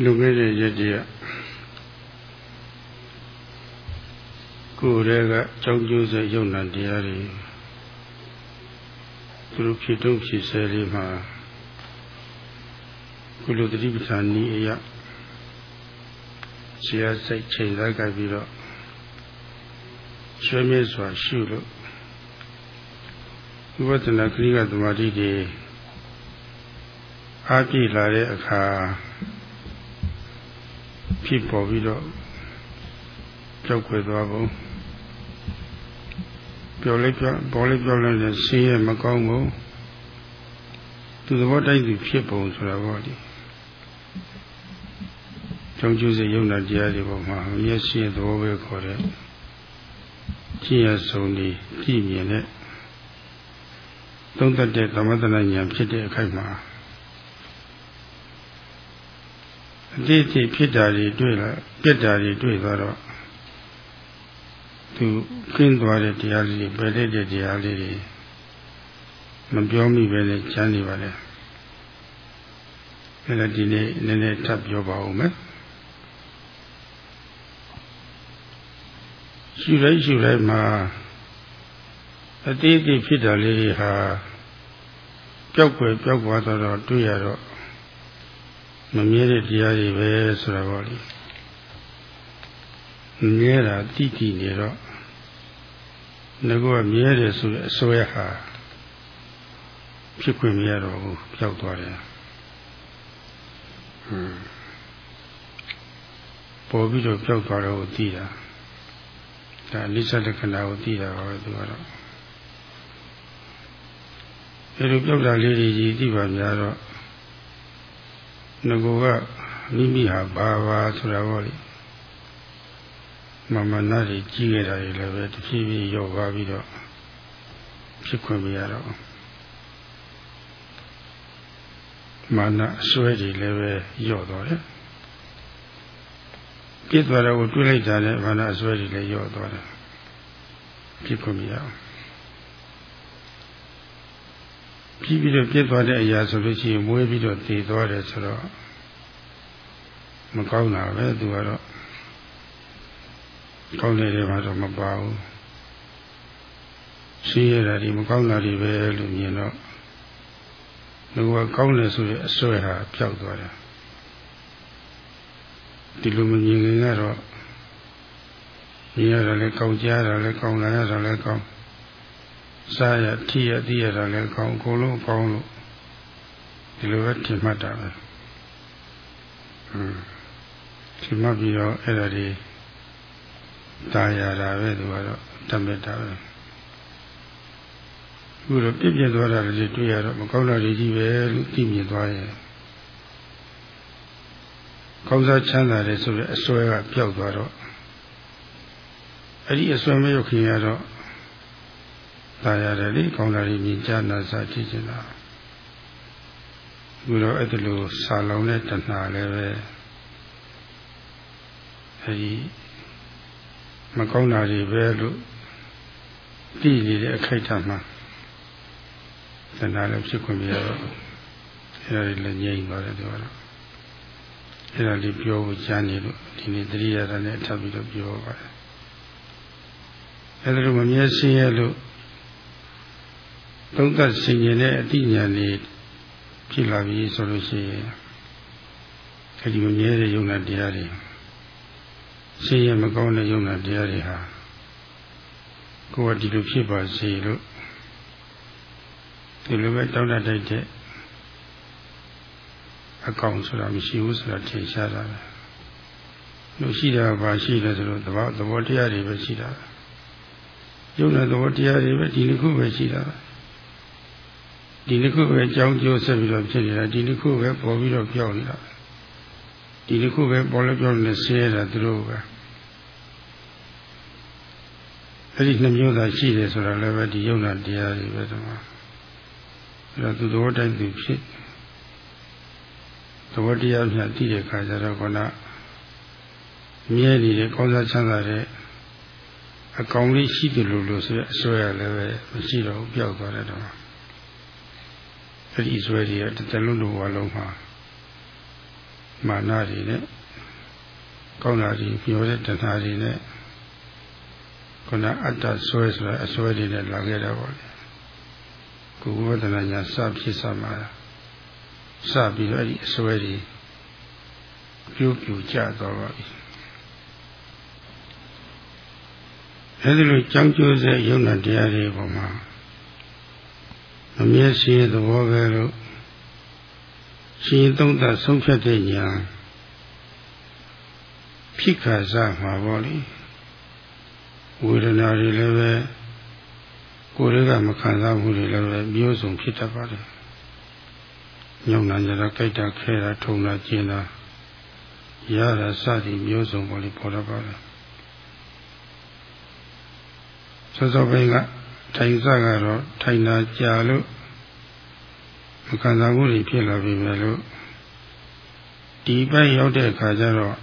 လူခဲ့တဲ့ရက်တည်းကိုယ်တည်းကကြောင်းကျိုးစေယုံနာတရားတွေသူတို့ဖြစ်တော့ဖြစ်ဆဲလေးမှာကုလိုတတိပဌာနီအရာဆရာစိတ်ချိန်လိုက်ကြပြီးတော့ရွှေမြဲစွာရှုလို့ဝိပဿနာခရိကသမာဓိတွေအားပြည့်လာတဲ့အခါ ဖြစ်ပေါ်ပြီးတော့ကြောက်ွယ်သွားပုံပြောလိုက်ပြောပေါ်လိုက်ပြောလိုက်နဲ့ဆင်းရဲမကောင်းဘူးသူသဘောတိုက်သူဖြစ်ပုံဆိုတာပေါ့ဒီကြောင့်ကျိုးစေယုံနာတရားတွေပေါ်မှာမျက်စိသဘောပဲခေါ်တဲ့ကြည့်ရဆုံးဒီကြည့်မြင်တဲ့သုံးသက်တဲ့သမထနာဉာဏ်ဖြစ်တဲ့အခိုက်မှာ အတိအကျဖြစ်တာတွေတွေ့လာပြက်တာတွေတွေ့သွားတော့သူကျင်းသွားတဲ့တရားလေးတွေပယ်တဲ့တရားလေးတွေမပြောမိပဲနဲ့ကျမ်းနေပါလေအဲ့ဒါဒီနေ့နည်းနည်းထပ်ပြောပါဦးမယ်ရှုလိုက်ရှုလိုက်မှာအတိအကျဖြစ်တာလေးတွေဟာပျောက်ွယ်ပျောက်သွားတော့တွေ့ရတော့ မမြဲတဲ့တရားတွေပဲဆိုတာပေါ့လေမြဲတာတိတိနေတော့ငါကမြဲတယ်ဆိုတဲ့အစွဲဟာဖြစ်ခွင့်မရတော့ဘူးပျောက်သွားတယ်ဟွန်းပေါ်ပြီးတော့ပျောက်သွားတော့သိတာဒါလိစ္ဆလက္ခဏာကိုသိတာပါပဲသူကတော့အဲလိုပျောက်တာလေးတွေကြီးသိပါများတော့ ငါကမိမိဟာဘာပါဆိုတာပေါ့လေမမနာတွေကြီးခဲ့တာတွေလည်းပဲတဖြည်းဖြည်းရောက်သွားပြီးတော့ဖြစ်ခွင့်မရတော့မာနအစွဲတွေလည်းပဲညော့သွားတယ်ပြစ်သွားတော့ကိုတွေးလိုက်တာနဲ့မာနအစွဲတွေလည်းညော့သွားတယ်ဖြစ်ခွင့်မရအောင် ပြီးပြီးတော့ပြစ်သွားတဲ့အရာဆိုလို့ရှိရင်မွေးပြီးတော့တည်သွားတယ်ဆိုတော့မကောင်းတာပဲသူကတော့ကောင်းတဲ့တွေမှာတော့မပါဘူးရှိရတာဒီမကောင်းတာတွေပဲလို့မြင်တော့လူကကောင်းတယ်ဆိုရင်အစွဲဟာပျောက်သွားတယ်ဒီလိုမမြင်ခင်ကတော့မြင်ရတာလည်းကောင်းကြားတာလည်းကောင်းလာရတာလည်းကောင်း စားရထိရသိရတာလည်းကောင်းအကုန်လုံးကောင်းလို့ဒီလိုပဲထင်မှတ်တာပဲဟွန်းထင်မှတ်ပြီးတော့အဲ့ဒါတွေตายရတာပဲသူကတော့တမက်တာပဲခုတော့ပြည့်ပြည့်သွားတာတွေတွေ့ရတော့မကောင်းတာတွေကြီးပဲလို့သိမြင်သွားရင်ကောင်းစားချမ်းသာတယ်ဆိုတဲ့အစွဲကပျောက်သွားတော့အဲ့ဒီအစွဲမရောက်ခင်ရတော့ သာရတယ်လေကောင်းတာကြီးဉာဏ်နာစာကြည့်ချင်တာဒီလိုအဲ့ဒါလိုစာလုံးနဲ့တဏှာလည်းပဲအဲဒီမကောင်းတာကြီးပဲလို့တည်နေတဲ့အခိုက်အတန့်မှာတဏှာလည်းဖြစ်ခွင့်မရတော့အဲ့ဒါလည်းငြိမ့်သွားတယ်ဒီကတော့အဲ့ဒါလေးပြောဖို့ကြားနေလို့ဒီနေ့သတိရတာနဲ့ထပ်ပြီးတော့ပြောပါတယ်အဲ့ဒါလိုမမြဲရှင်းရလို့ သုံးသပ်ဆင်ခြင်တဲ့အတိညာလေးဖြစ်လာပြီဆိုလို့ရှိရင်အဲ့ဒီမမြဲတဲ့ယုံနာတရားတွေဆင်းရဲမကောင်းတဲ့ယုံနာတရားတွေဟာကိုယ်ကဒီလိုဖြစ်ပါစေလို့ဒီလိုပဲတောင်းတတိုက်တဲ့အကောင်ဆိုတာမရှိဘူးဆိုတာထင်ရှားတာပဲလို့ရှိတာပါရှိတယ်ဆိုတော့သဘောသဘောတရားတွေပဲရှိတာယုံနာသဘောတရားတွေပဲဒီတစ်ခုပဲရှိတာ ဒီတစ်ခုပဲကြောင်းကျိုးဆက်ပြီးတော့ဖြစ်နေတာဒီတစ်ခုပဲပေါ်ပြီးတော့ပြောင်းနေတာဒီတစ်ခုပဲပေါ်လဲပြောင်းနေဆဲတာသူတို့ပဲအဲ့ဒီနှမျိုးသာရှိတယ်ဆိုတာလည်းပဲဒီယုံနာတရားတွေပဲတမအဲ့တော့သူသဘောတိုင်းသူဖြစ်သဘောတရားမြတ်သိတဲ့အခါကျတော့ခန္ဓာမြဲနေတဲ့ကောင်းစားချမ်းသာတဲ့အကောင်လေးရှိတယ်လို့လို့ဆိုရအစွဲရလည်းပဲမရှိတော့ဘူးပျောက်သွားတယ်တော့ အဲ့ဒီအစွဲတွေကတစ်တလုံးလိုဝါလုံးမှာမာနတွေနဲ့ကောင်းတာတွေမျောတဲ့တဏှာတွေနဲ့ခုနအတ္တဆွဲဆိုတာအဆွဲတွေနဲ့လာခဲ့တာပေါ့လေကိုယ်ဝဒနာညာစဖြစ်စမှာစပြီးတော့အဲ့ဒီအဆွဲတွေပြုတ်ပြူကြတော့ပါပြီအဲဒီလိုကြောင်းကျိုးစေယုံနာတရားတွေပေါ်မှာ အမျက်ရှိသဘောပဲလို့ရှင်သုံးသဆုံးဖြတ်တဲ့ညာဖြစ်ခါစားမှာပေါ့လေဝေဒနာတွေလည်းပဲကိုယ်တွေကမခံစားမှုတွေလည်းပဲမျိုးစုံဖြစ်တတ်ပါတယ်ညောင်းနာကြတာကြိုက်တာခဲတာထုံတာကျင်တာရတာစသည်မျိုးစုံပေါ်လေပေါ်တတ်ပါတယ်စောစောပိုင်းက ထိုင်စကတော့ထိုင်တာကြာလို့မခံစားမှုတွေဖြစ်လာပြီမယ်လို့ဒီဘက်ရောက်တဲ့အခါကျတော့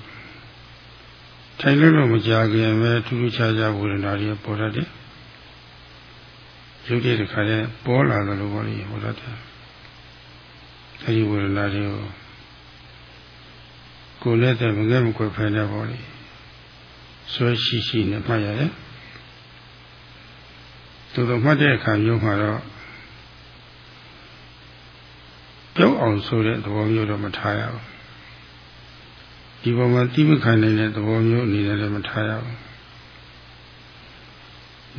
ထိုင်လို့လို့မကြခင်ပဲထူးထူးခြားခြားဝေဒနာတွေပေါ်တတ်တယ်ရုပ်တည်တဲ့ခါကျပေါ်လာတယ်လို့ပြောလို့ပေါ်တတ်တယ်အဲဒီဝေဒနာတွေကိုကိုယ်နဲ့တည်းမငဲ့မကွယ်ဖယ်နေပါလိဆွဲရှိရှိနဲ့မှတ်ရတယ် သူတို့မှတ်တဲ့အခါမျိုးမှာတော့ပြုတ်အောင်ဆိုတဲ့သဘောမျိုးတော့မထားရဘူးဒီပေါ်မှာတိမခံနိုင်တဲ့သဘောမျိုးအနေနဲ့လည်းမထားရဘူး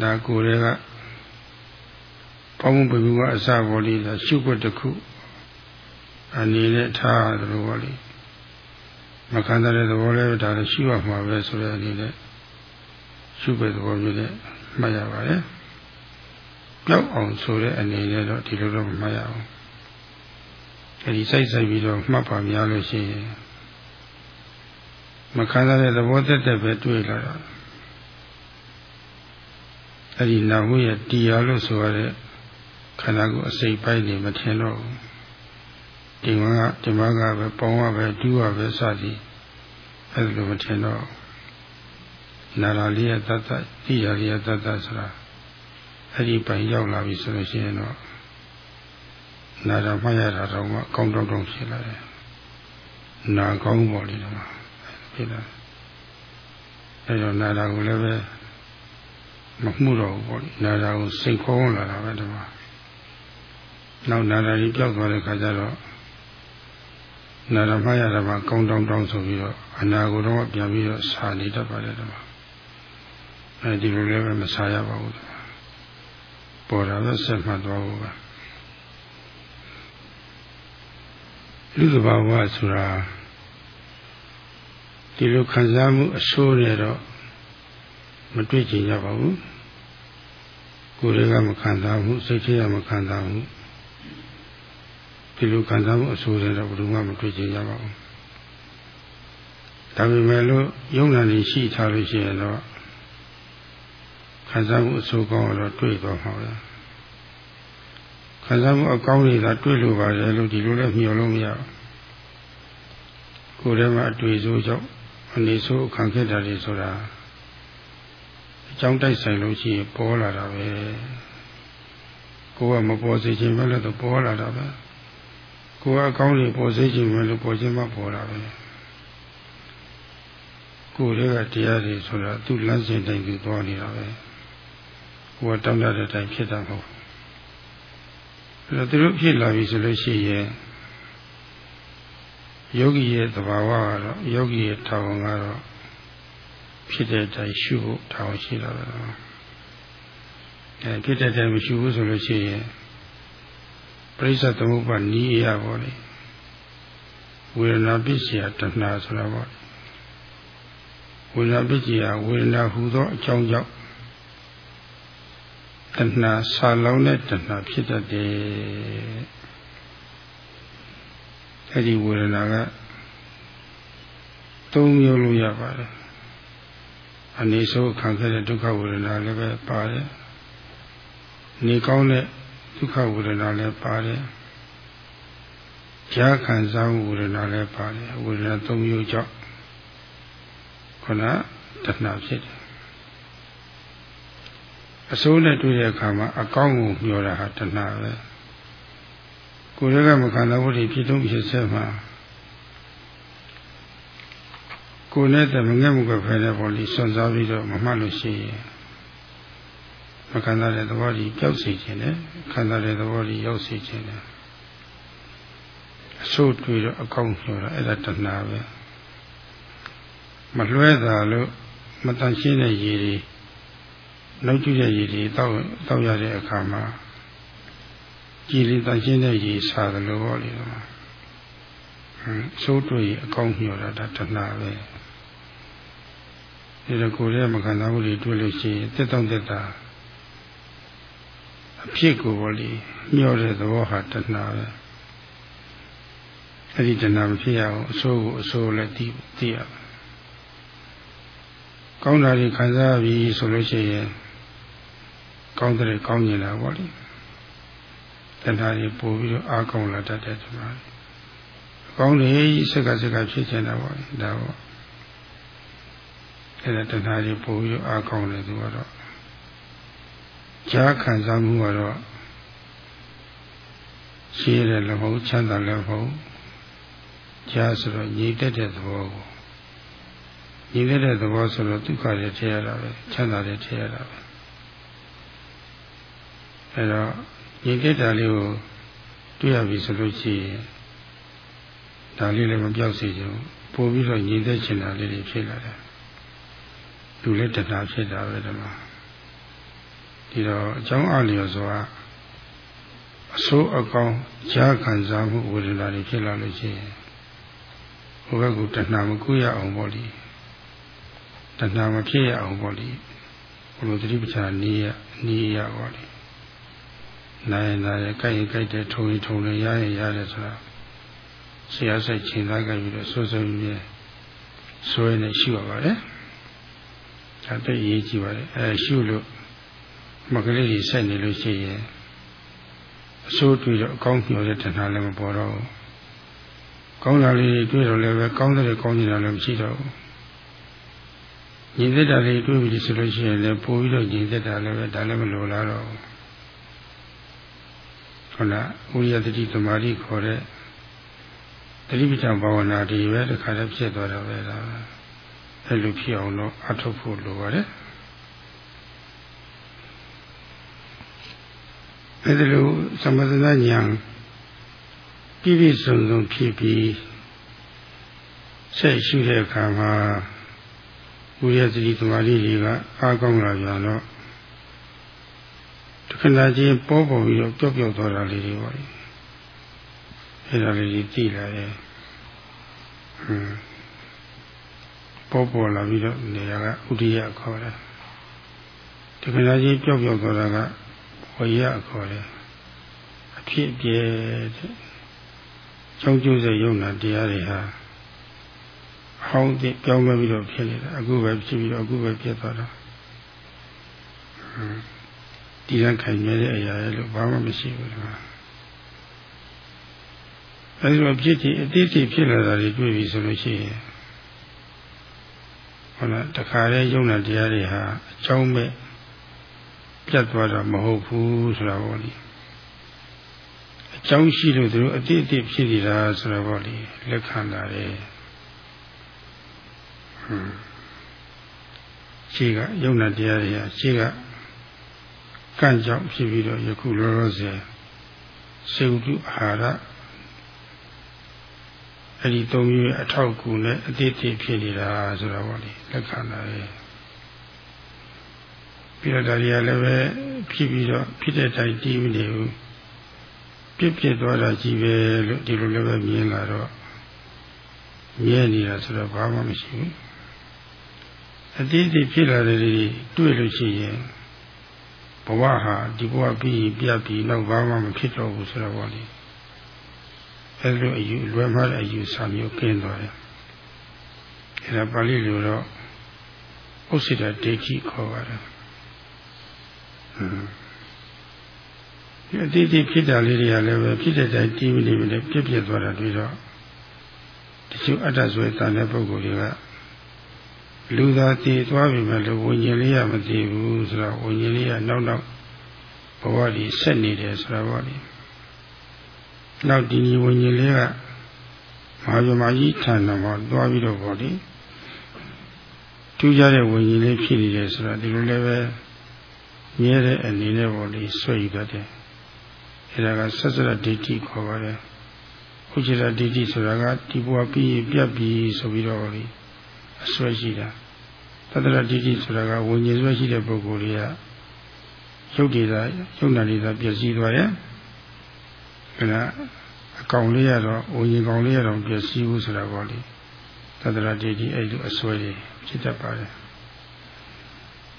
ဒါကိုယ်တွေကပေါင်းမှုပကူကအစပေါ်လေးဒါရှုွက်တစ်ခုအနေနဲ့ထားတယ်လို့ပေါ့လေမခံတဲ့သဘောလည်းဒါလည်းရှုရမှာပဲဆိုတဲ့အနေနဲ့ရှုွက်သဘောမျိုးနဲ့မှတ်ရပါတယ် ပြောက်အောင်ဆိုတဲ့အနေနဲ့တော့ဒီလိုတော့မမှတ်ရဘူးအဲဒီစိုက်စိုက်ပြီးတော့မှတ်ပါများလို့ရှိရင်မခံစားတဲ့သဘောတက်တက်ပဲတွေ့လာတော့အဲဒီနာဟုရဲ့တရားလို့ဆိုရတဲ့ခန္ဓာကိုယ်အစိတ်ပိုင်းနေမထင်တော့ဘူးဒီမှာကဒီမှာကပဲပေါင်းရပဲဒူးရပဲစသည်အဲဒီလိုမထင်တော့နာရာလေးရဲ့တတ်တတ်တိရလေးရဲ့တတ်တတ်ဆိုတာ အဲ့ဒီပိုင်ရောက်လာပြီဆိုလို့ရှိရင်တော့နာတာမှတ်ရတာတော့အကောင်းတောင်းတောင်းဖြစ်လာတယ်နာကောင်းပေါ်လေတော့ဖြစ်လာအဲ့တော့နာတာကိုလည်းပဲမမှုတော့ဘူးပေါ့နာတာကိုစိတ်ခေါင်းလာတာပဲဒီမှာနောက်နာတာကြီးပြောက်သွားတဲ့ခါကျတော့နာတာမှတ်ရတာမှကောင်းတောင်းတောင်းဆိုပြီးတော့အနာကိုတော့ပြန်ပြီးတော့စာနေတတ်ပါတယ်ဒီမှာအဲဒီလိုလည်းပဲမစာရပါဘူး ပေါ်တာပဲဆက်မှတ်သွားဖို့ပါလူသဘာဝဆိုတာဒီလိုခံစားမှုအဆိုးနဲ့တော့မတွေ့ကြကြပါဘူးကိုယ်တွေကမခံစားဘူးစိတ်ထဲကမခံစားဘူးဒီလိုခံစားမှုအဆိုးတွေတော့ဘယ်သူမှမတွေ့ကြကြပါဘူးဒါပေမဲ့လို့ယုံနာနေရှိထားလို့ရှိရင်တော့ ခံစားမှုအဆိုးကောင်းတော့တွေ့သွားမှာပဲခံစားမှုအကောင်းတွေကတွေ့လို့ပါတယ်လို့ဒီလိုလည်းမျှော်လို့မရဘူးကိုယ်ထဲမှာအတွေ့အကြုံကြောင့်အနေဆိုးခံခဲ့တာတွေဆိုတာအကြောင်းတိုက်ဆိုင်လို့ရှိရင်ပေါ်လာတာပဲကိုယ်ကမပေါ်စေခြင်းပဲလို့တော့ပေါ်လာတာပဲကိုယ်ကအကောင်းတွေပေါ်စေခြင်းပဲလို့ပေါ်ခြင်းမှပေါ်လာပဲကိုယ်တွေကတရားတွေဆိုတာသူ့လမ်းစဉ်တိုင်းသူသွားနေတာပဲ ကိုယ်ကတောင်းတတဲ့တိုင်ဖြစ်တာမဟုတ်အဲ့တော့သူတို့ဖြစ်လာပြီဆိုလို့ရှိရင်ယောဂီရဲ့သဘာဝကတော့ယောဂီရဲ့ထောင်ကတော့ဖြစ်တဲ့အတိုင်းရှုဖို့ထောင်ရှိတာပဲအဲဖြစ်တဲ့အတိုင်းမရှုဘူးဆိုလို့ရှိရင်ပရိစ္ဆသမုပ္ပါနီးရပါလေဝေဒနာပစ္စယတဏှာဆိုတာပေါ့ဝေဒနာပစ္စယဝေဒနာဟူသောအကြောင်းကြောင့် တဏှာဆာလောင်းတဲ့တဏှာဖြစ်တတ်တယ်အဲ့ဒီဝေဒနာကသုံးမျိုးလို့ရပါတယ်အနေဆိုးခံခဲ့တဲ့ဒုက္ခဝေဒနာလည်းပဲပါတယ်နေကောင်းတဲ့ဒုက္ခဝေဒနာလည်းပါတယ်ကြားခံစားမှုဝေဒနာလည်းပါတယ်ဝေဒနာသုံးမျိုးကြောင့်ခုနတဏှာဖြစ်တယ် အဆိုးနဲ့တွေ့တဲ့အခါမှာအကောင်းကိုမျှော်တာဟာတဏှာပဲကိုယ်ရကမခန္ဓာဝိဖြစ်သုံးဖြစ်ဆက်မှာကိုယ်နဲ့တမငဲ့မှုကဖယ်တဲ့ပေါ်လေးစွန့်စားပြီးတော့မမှတ်လို့ရှိရင်မခံစားတဲ့သဘောကြီးပျောက်စေခြင်းနဲ့ခံစားတဲ့သဘောကြီးရောက်စေခြင်းနဲ့အဆိုးတွေ့တော့အကောင့်ပြောတာအဲ့ဒါတဏှာပဲမလွဲတာလို့မတန်ရှင်းတဲ့ရည်တွေ နောက်ကျတဲ့ရည်တွေတောက်တောက်ရတဲ့အခါမှာကြည်လင်တန်ရှင်းတဲ့ရည်စားတယ်လို့ဟောလေတော့ဆိုးတွေ့အကောင့်ညှော်တာဒါတဏှာပဲဒီလိုကိုယ်ရဲ့မခံစားမှုတွေတွေ့လို့ရှိရင်တက်တောင့်တက်တာအဖြစ်ကိုပေါ့လေညှော်တဲ့သဘောဟာတဏှာပဲအဲ့ဒီတဏှာမဖြစ်ရအောင်အဆိုးကိုအဆိုးလည်းသိသိရပါကောင်းတာတွေခံစားပြီဆိုလို့ရှိရင် ကောင်းတဲ့ကောင်းကျင်လာပေါ့လေတဏှာတွေပို့ပြီးတော့အားကောင်းလာတတ်တဲ့ဒီမှာကောင်းလေစက်ကစက်ကဖြစ်ချင်တာပေါ့ဒါပေါ့အဲ့ဒါတဏှာတွေပို့ပြီးတော့အားကောင်းတယ်သူကတော့ကြားခံစားမှုကတော့ရှိရတယ်လည်းမဟုတ်ချမ်းသာလည်းမဟုတ်ကြားဆိုတော့ညီတက်တဲ့သဘောကိုညီတက်တဲ့သဘောဆိုတော့ဒုက္ခတွေထည့်ရတာပဲချမ်းသာတွေထည့်ရတာပဲ အဲတော့ညီတက်တာလေးကိုတွေ့ရပြီဆိုလို့ရှိရင်ဒါလေးလည်းမပြောက်စေချင်ပို့ပြီးတော့ညီသက်ချင်တာလေးတွေဖြစ်လာတယ်လူလည်းတဏှာဖြစ်တာပဲဒီမှာဒီတော့အကြောင်းအလျော်စွာအဆိုးအကောင်းကြားခံစားမှုဝေဒနာတွေဖြစ်လာလို့ရှိရင်ဟိုဘက်ကတဏှာမကူရအောင်ပေါ့လေတဏှာမဖြစ်ရအောင်ပေါ့လေဘုလိုသတိပဋ္ဌာန်နည်းရနည်းရပေါ့လေ နိုင်နိုင်ကြိုက်ရင်ကြိုက်တယ်ထုံရင်ထုံတယ်ရရင်ရတယ်ဆိုတာဆရာဆိုင်ချိန်သားကြပြီးတော့စိုးစိုးမြဲဆွဲနေရှိပါပါတယ်ဒါတည်းရေးကြည့်ပါလေအဲရှုလို့မကလေးကြီးဆက်နေလို့ရှိရင်အဆိုးတွေ့တော့အကောင်းပြောတဲ့တဏှာလည်းမပေါ်တော့ဘူးကောင်းတာလေးတွေ့တော့လည်းပဲကောင်းတဲ့ကောင်းနေတာလည်းမရှိတော့ဘူးညီသက်တာလေးတွေ့ပြီဆိုလို့ရှိရင်လည်းပို့ပြီးတော့ညီသက်တာလည်းပဲဒါလည်းမလိုလားတော့ဘူး ဟုတ်လားဥရိယတတိသမာဓိခေါ်တဲ့တတိပဋ္ဌာန်ဘာဝနာတွေပဲတခါတည်းဖြစ်သွားတာပဲဒါအဲ့လိုဖြစ်အောင်တော့အထောက်ဖို့လိုပါတယ်အဲ့ဒါလိုသမထနာဉာဏ်ပြည့်ပြည့်စုံစုံဖြစ်ပြီးဆက်ရှိတဲ့အခါမှာဝိရသတိသမာဓိတွေကအားကောင်းလာကြတော့ တခဏချင်းပေါ်ပေါ်ပြီးတော့ပျော့ပျော့သွားတာလေးတွေပါအဲ့ဒါလေးကြီးကြည့်လာရဲ့ဟွန်းပေါ်ပေါ်လာပြီးတော့နေရာကဥဒိယခေါ်တယ်တခဏချင်းပျော့ပျော့သွားတာကဝိရခေါ်တယ်အဖြစ်အပျက်တဲ့ကြောင်းကျိုးစေယုံနာတရားတွေဟာဟောင်းတဲ့ပြောင်းလဲပြီးတော့ဖြစ်နေတာအခုပဲဖြစ်ပြီးတော့အခုပဲဖြစ်သွားတာ ဒီကခိုင်မြဲတဲ့အရာရဲ့လို့ဘာမှမရှိဘူးကွာအဲဒီလိုဖြစ်တည်အတိတ်ဖြစ်လာတာတွေတွေ့ပြီဆိုလို့ရှိရင်ဟုတ်လားတခါလေယုံနာတရားတွေဟာအကြောင်းမဲ့ပြတ်သွားတာမဟုတ်ဘူးဆိုတာပေါ့လေအကြောင်းရှိလို့သူတို့အတိတ်အတိတ်ဖြစ်နေတာဆိုတာပေါ့လေလက်ခံတာလေဟွန်းရှိကယုံနာတရားတွေဟာရှိက ကန့်ကြောင့်ဖြစ်ပြီးတော့ယခုလောလောဆယ်စေဝတုအာဟာရအဲ့ဒီသုံးမျိုးအထောက်ကူနဲ့အတိတ်ဖြစ်နေတာဆိုတာပေါ့လေလက်ခံတာလေပြီးတော့ဒါတွေကလည်းပဲဖြစ်ပြီးတော့ဖြစ်တဲ့တိုင်တည်မနေဘူးပြစ်ပြစ်သွားတာကြီးပဲလို့ဒီလိုလည်းပဲမြင်လာတော့မြဲနေတာဆိုတော့ဘာမှမရှိဘူးအတိတ်ဖြစ်လာတဲ့တွေတွေ့လို့ရှိရင် ဘဝဟာဒီဘဝပြီးပြတ်ပြီးတော့ဘာမှမဖြစ်တော့ဘူးဆိုတော့ဘောလေအဲလိုအယူလွယ်မှားတဲ့အယူဆမျိုးကျင်းသွားတယ်အဲဒါပါဠိလိုတော့ဥစ္စေတဒိဋ္ဌိခေါ်ပါတယ်ဟွန်းဒီအတိတ်ဖြစ်တာလေးတွေကလည်းပဲဖြစ်တဲ့တိုင်းတီးမိနေပြီလေပြည့်ပြည့်သွားတာတွေ့တော့တချို့အတ္တဆွဲတန်တဲ့ပုဂ္ဂိုလ်တွေက လူသာတည်သွားပြီမဲ့လို့ဝิญဉ်လေးရမတည်ဘူးဆိုတော့ဝิญဉ်လေးကနောက်နောက်ဘဝကြီးဆက်နေတယ်ဆိုတော့ဘောလေနောက်ဒီဝิญဉ်လေးကမဟာဗမာကြီးထံတော်မှာသွားပြီးတော့ဘောလေ ထူးခြားတဲ့ဝิญဉ်လေးဖြစ်နေတယ်ဆိုတာဒီလိုလည်းပဲမြဲတဲ့အနေနဲ့ပေါ့လေဆွဲယူတတ်တယ်အဲဒါကဆက်စရဒိဋ္ဌိခေါ်ပါတယ်ဥจิตဒိဋ္ဌိဆိုတာကဒီဘဝပြီးပြတ်ပြီးဆိုပြီးတော့လေ အဆွဲရှိတာသတ္တရဒိဋ္ဌိဆိုတာကဝิญဉ်ဆွဲရှိတဲ့ပုဂ္ဂိုလ်တွေကရုပ်တည်တာရုပ်နာတည်တာပြည့်စည်သွားရဲ့အဲဒါအကောင်လေးရတော့ဝิญဉ်ကောင်လေးရတော့ပြည့်စည်ဘူးဆိုတာပေါ့လေသတ္တရဒိဋ္ဌိအဲ့လိုအစွဲတွေဖြစ်တတ်ပါတယ်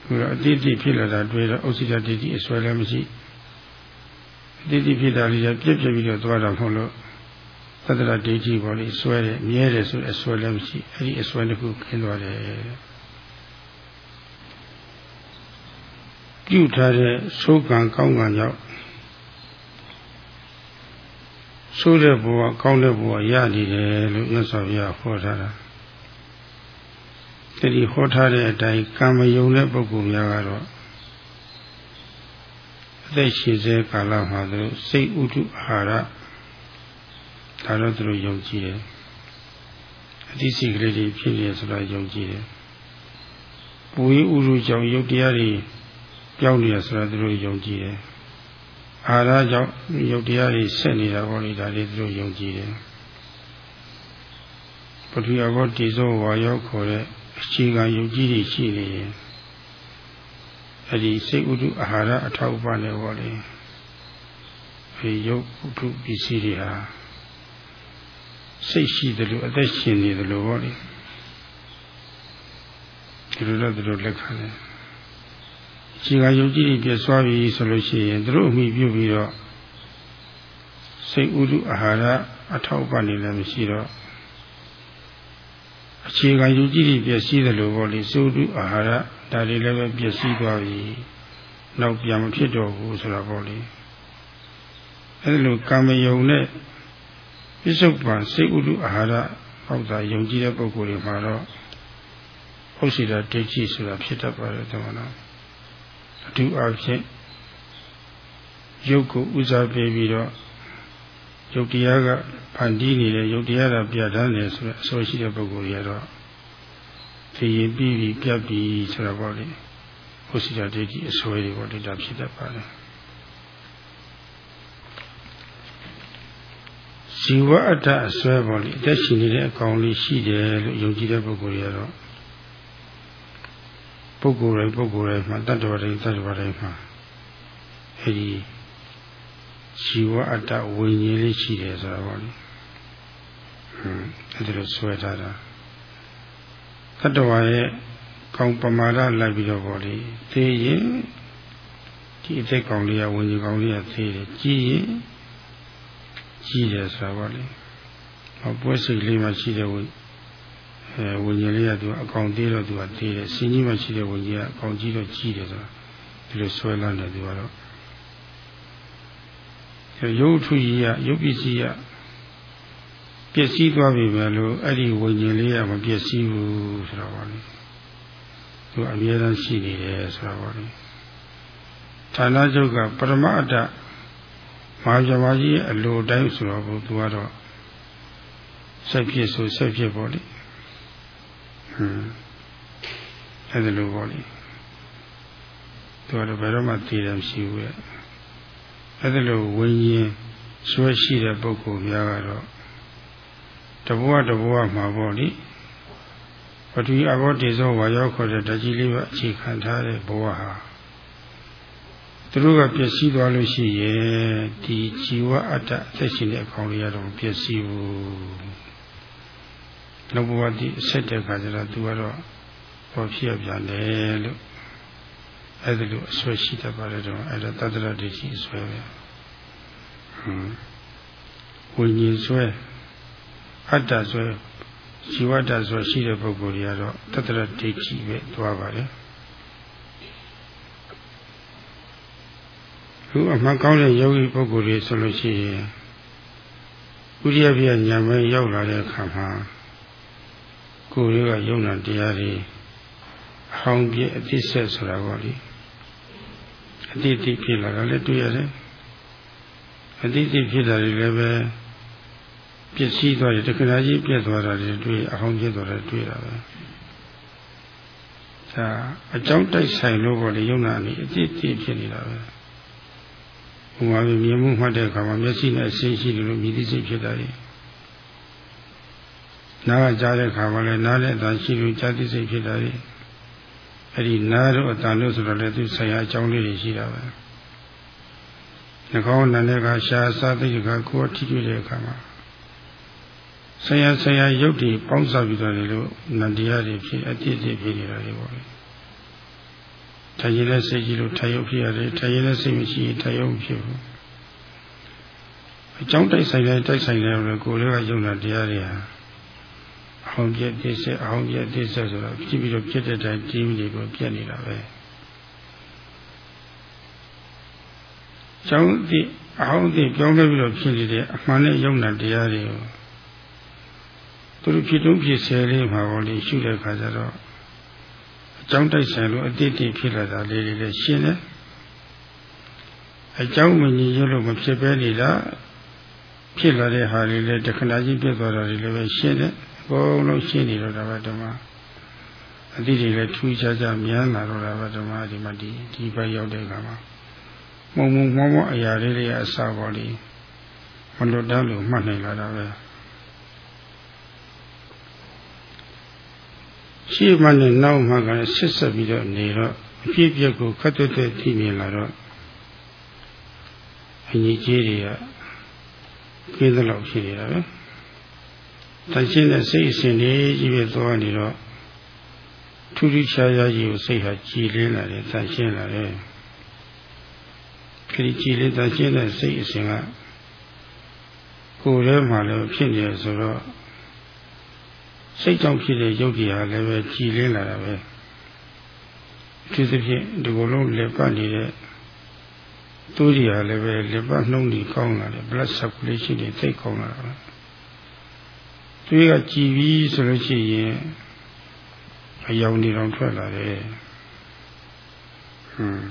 သူကအတိအတိဖြစ်လာတာတွေ့တော့ဥစ္စဒဒိဋ္ဌိအစွဲလည်းမရှိအတိအတိဖြစ်တာလေးပြည့်ပြည့်ပြီးတော့သွားတာမဟုတ်လို့ သတ္တရဒိဋ္ဌိပေါ်လေးစွဲတယ်မြဲတယ်ဆိုအစွဲလည်းမရှိအဲ့ဒီအစွဲတစ်ခုခင်းသွားတယ်ပြုထားတဲ့သိုးကံကောင်းကံကြောင့်ဆိုးတဲ့ဘဝကောင်းတဲ့ဘဝရနေတယ်လို့မြတ်စွာဘုရားဟောထားတာတတိဟောထားတဲ့အတိုင်းကံမယုံတဲ့ပုဂ္ဂိုလ်များကတော့အသက်ရှင်စေကာလမှာသူတို့စိတ်ဥဒုအာဟာရ ဒါတော့သူတို့ယုံကြည်တယ်အတိစိတ်ကလေးတွေဖြစ်နေဆိုတော့ယုံကြည်တယ်ပူရင်ဥရုကြောင့်ယုတ်တရားတွေပြောင်းနေရဆိုတော့သူတို့ယုံကြည်တယ်အာရကြောင့်ယုတ်တရားတွေဆက်နေတာပေါ့လေဒါလေးသူတို့ယုံကြည်တယ်ပထဝီအဘောတိဇောဝါရောက်ခေါ်တဲ့အခြေခံယုတ်ကြီးတွေရှိနေရင်အဲ့ဒီစိတ်ဥဒုအာဟာရအထောက်ပံ့နေပေါ့လေဒီယုတ်ဥဒုပစ္စည်းတွေဟာ စိတ်ရှိတယ်လို့အသက်ရှင်နေတယ်လို့ဟောလေဒီလိုတော့သူတို့လက်ခံတယ်ခြေကယုံကြည်ပြဆွားပြီဆိုလို့ရှိရင်သူတို့အမိပြုပြီးတော့စိတ်ဥဒုအာဟာရအထောက်ပံ့နေလည်းမရှိတော့အခြေခံယုံကြည်ပြည့်စည်တယ်လို့ပေါ့လေသုဒုအာဟာရဒါတွေလည်းပဲပြည့်စည်သွားပြီနောက်ပြန်မဖြစ်တော့ဘူးဆိုတော့ပေါ့လေအဲလိုကာမယုံနဲ့ ပြစ္ဆုတ်ပံစိတ်ဥဒုအာဟာရဟောက်တာယုံကြည်တဲ့ပုဂ္ဂိုလ်တွေမှာတော့ဟုတ်စီတာဒိဋ္ဌိဆိုတာဖြစ်တတ်ပါတယ်တမန်တော်အထူးအားဖြင့်ရုပ်ကိုဥစားပေးပြီးတော့ရုပ်တရားကဖန်တီးနေတဲ့ရုပ်တရားကပြဋ္ဌာန်းနေဆိုတဲ့အဆိုရှိတဲ့ပုဂ္ဂိုလ်တွေကတော့သိရင်ပြီးပြီးပြတ်ပြီးဆိုတော့ပေါ့လေဟုတ်စီတာဒိဋ္ဌိအစွဲတွေပေါ့လေဒါဖြစ်တတ်ပါတယ် ဇီဝအတ္တအစွဲပေါ့လေအသက်ရှင်နေတဲ့အကောင်လေးရှိတယ်လို့ယုံကြည်တဲ့ပုဂ္ဂိုလ်တွေကတော့ပုဂ္ဂိုလ်တိုင်းပုဂ္ဂိုလ်တိုင်းမှာတတ္တဝတိုင်းတတ္တဝတိုင်းမှာအဲဒီဇီဝအတ္တဝိညာဉ်လေးရှိတယ်ဆိုတော့ဗောလေဟွန်းအဲဒီလိုဆွဲထားတာတတ္တဝရဲ့ကောင်းပမာဒလိုက်ပြီးတော့ဗောလေသိရင်ဒီအသက်ကောင်လေးကဝိညာဉ်ကောင်လေးကသိတယ်ကြည်ရင် ကြည်တယ်ဆိုတော့ဗောလေဟောပွဲစိတ်လေးမှရှိတဲ့ဝိအဲဝิญဉ်လေးကသူအကောင်သေးတော့သူကသေးတယ်စင်ကြီးမှရှိတဲ့ဝิญဉ်ကအကောင်ကြီးတော့ကြီးတယ်ဆိုတာဒီလိုဆွဲလန်းတယ်သူကတော့ရုပ်ထုကြီးကရုပ်ပစ္စည်းကပျက်စီးသွားပြီပဲလို့အဲ့ဒီဝิญဉ်လေးကမပျက်စီးဘူးဆိုတော့ဗောလေသူအမြဲတမ်းရှိနေတယ်ဆိုတော့ဗောလေဌာနချုပ်ကပရမအတ္တ မဟာဇမကြီးအလိုတိုင်းဆိုတော့ဘူးသူကတော့ဆက်ဖြစ်ဆိုဆက်ဖြစ်ပေါ့လေဟွန်းအဲ့ဒါလိုပေါ့လေသူကတော့ဘယ်တော့မှသိတယ်မရှိဘူးရဲ့အဲ့ဒါလိုဝิญဉ်ဆွဲရှိတဲ့ပုဂ္ဂိုလ်များကတော့တဘဝတဘဝမှာပေါ့လေပထဝီအဘောတေဇောဝါရောက်ခေါ်တဲ့တကြီးလေးပါအခြေခံထားတဲ့ဘဝဟာ သူတို့ကပျက်စီးသွားလို့ရှိရင်ဒီဇီဝအတ္တအသက်ရှင်တဲ့အကောင်လေးကတော့ပျက်စီးဘူးလောဘဝတိအဆက်တဲ့ခါကျတော့သူကတော့ပေါ်ဖြစ်ပြန်တယ်လို့အဲ့ဒါလိုအဆွဲရှိတတ်ပါတယ်တော့အဲ့ဒါတတ္တရဒိဋ္ဌိအဆွဲပဲဟွန်းဝိညာဉ်ဆွဲအတ္တဆွဲဇီဝတ္တဆွဲရှိတဲ့ပုဂ္ဂိုလ်တွေကတော့တတ္တရဒိဋ္ဌိပဲသွားပါတ ခုအမှန်ကောင်းတဲ့ယောဂီပုဂ္ဂိုလ်တွေဆိုလို့ရှိရင်ဥရိယပြညာမဲရောက်လာတဲ့အခါမှာကိုယ်တွေကယုံနာတရားတွေအဟောင်းပြည့်အသိဆက်ဆိုတာပေါ့လေအတိတိဖြစ်လာတာလည်းတွေ့ရတယ်အတိတိဖြစ်တာတွေလည်းပဲပျက်စီးသွားတယ်တက္ကရာကြီးပြက်သွားတာတွေတွေ့အဟောင်းပြက်သွားတာတွေ့တာပဲဒါအကြောင်းတိုက်ဆိုင်လို့ပေါ့လေယုံနာနေအတိအကျဖြစ်နေတာပဲ ဘုရားမြင်မှုမှတ်တဲ့အခါမှာမျက်စိနဲ့အရှင်းရှိတယ်လို့မြည်သိစိတ်ဖြစ်တာလေနားကကြားတဲ့အခါမှာလည်းနားနဲ့အတန်ရှိလို့ကြားသိစိတ်ဖြစ်တာလေအဲ့ဒီနားတို့အတန်တို့ဆိုတော့လည်းသူဆရာအကြောင်းလေးတွေရှိတာပဲနှကောင်းနာနဲ့ကရှားစားသိကကိုယ်ထိတွေ့တဲ့အခါမှာဆရာဆရာရုပ်တွေပေါင်းစပ်ပြီးတော့လေလို့နန္တရားတွေဖြစ်အတိအကျဖြစ်နေတာလေပေါ့လေ ထိုင်ရတဲ့စိတ်ကြီးလို့ထိုင်ရုပ်ဖြစ်ရတယ်ထိုင်ရတဲ့စိတ်မရှိရင်ထိုင်ရုပ်ဖြစ်ဘူးအကြောင်းတိုက်ဆိုင်တဲ့တိုက်ဆိုင်တဲ့ကိုယ်လေးကယုံနာတရားတွေဟာအောင်ပြည့်ပြည့်စက်အောင်ပြည့်ပြည့်စက်ဆိုတော့ဖြစ်ပြီးတော့ဖြစ်တဲ့တိုင်ကြီးပြီးတော့ပြည့်နေတာပဲကျောင်းတိအောင်တိပြောင်းလဲပြီးတော့ဖြစ်နေတဲ့အမှန်နဲ့ယုံနာတရားတွေကိုသူတို့ဖြစ်တုံးဖြစ်ဆဲလေးမှာပေါ့လေရှုတဲ့ခါကျတော့အ ကြောင်းတိုက်ဆိုင်လို့အတိတ်ဖြစ်လာတာလေးတွေလည်းရှင်းတယ်အကြောင်းမညီရလို့မဖြစ်ပဲနေတာဖြစ်လာတဲ့ဟာတွေလည်းတခဏချင်းပြတ်သွားတာတွေလည်းပဲရှင်းတယ်အကုန်လုံးရှင်းနေတော့တာပဲဓမ္မအတိတွေလည်းထူးခြားခြားများလာတော့တာပဲဓမ္မဒီမှာဒီဒီဘက်ရောက်တဲ့အခါမှာမုံမုံမောမောအရာလေးတွေအစပေါ်လေးမလွတ်တမ်းလို့မှတ်နိုင်လာတာပဲ ရှေ့မှနဲ့နောက်မှကလည်းဆစ်ဆက်ပြီးတော့နေတော့အပြည့်ပြက်ကိုခတ်တက်တက်သိမြင်လာတော့အညီကြီးတွေကကျင်းသလောက်ဖြစ်နေတာပဲတန်ရှင်းတဲ့စိတ်အစဉ်လေးကြီးပဲသွားနေတော့ထူးထူးခြားခြားကြီးကိုစိတ်ဟာကြည်လင်းလာတယ်တန်ရှင်းလာတယ်ခရီးကြည်လင်းတန်ရှင်းတဲ့စိတ်အစဉ်ကကိုယ်ထဲမှာလည်းဖြစ်နေဆိုတော့ စိတ်ကြောင့်ဖြစ်တဲ့ယုတ်တရားလည်းပဲကြည်လင်းလာတာပဲဒီသဖြင့်ဒီလိုလုံးလက်ပတ်နေတဲ့သူကြီးဟာလည်းပဲလက်ပတ်နှုံးကြီးကောင်းလာတယ် blood circulation တွေသိကောင်းလာတာသူကကြည်ပြီးဆိုလို့ရှိရင်အယောင်နေတော့ထွက်လာတယ်ဟွန်း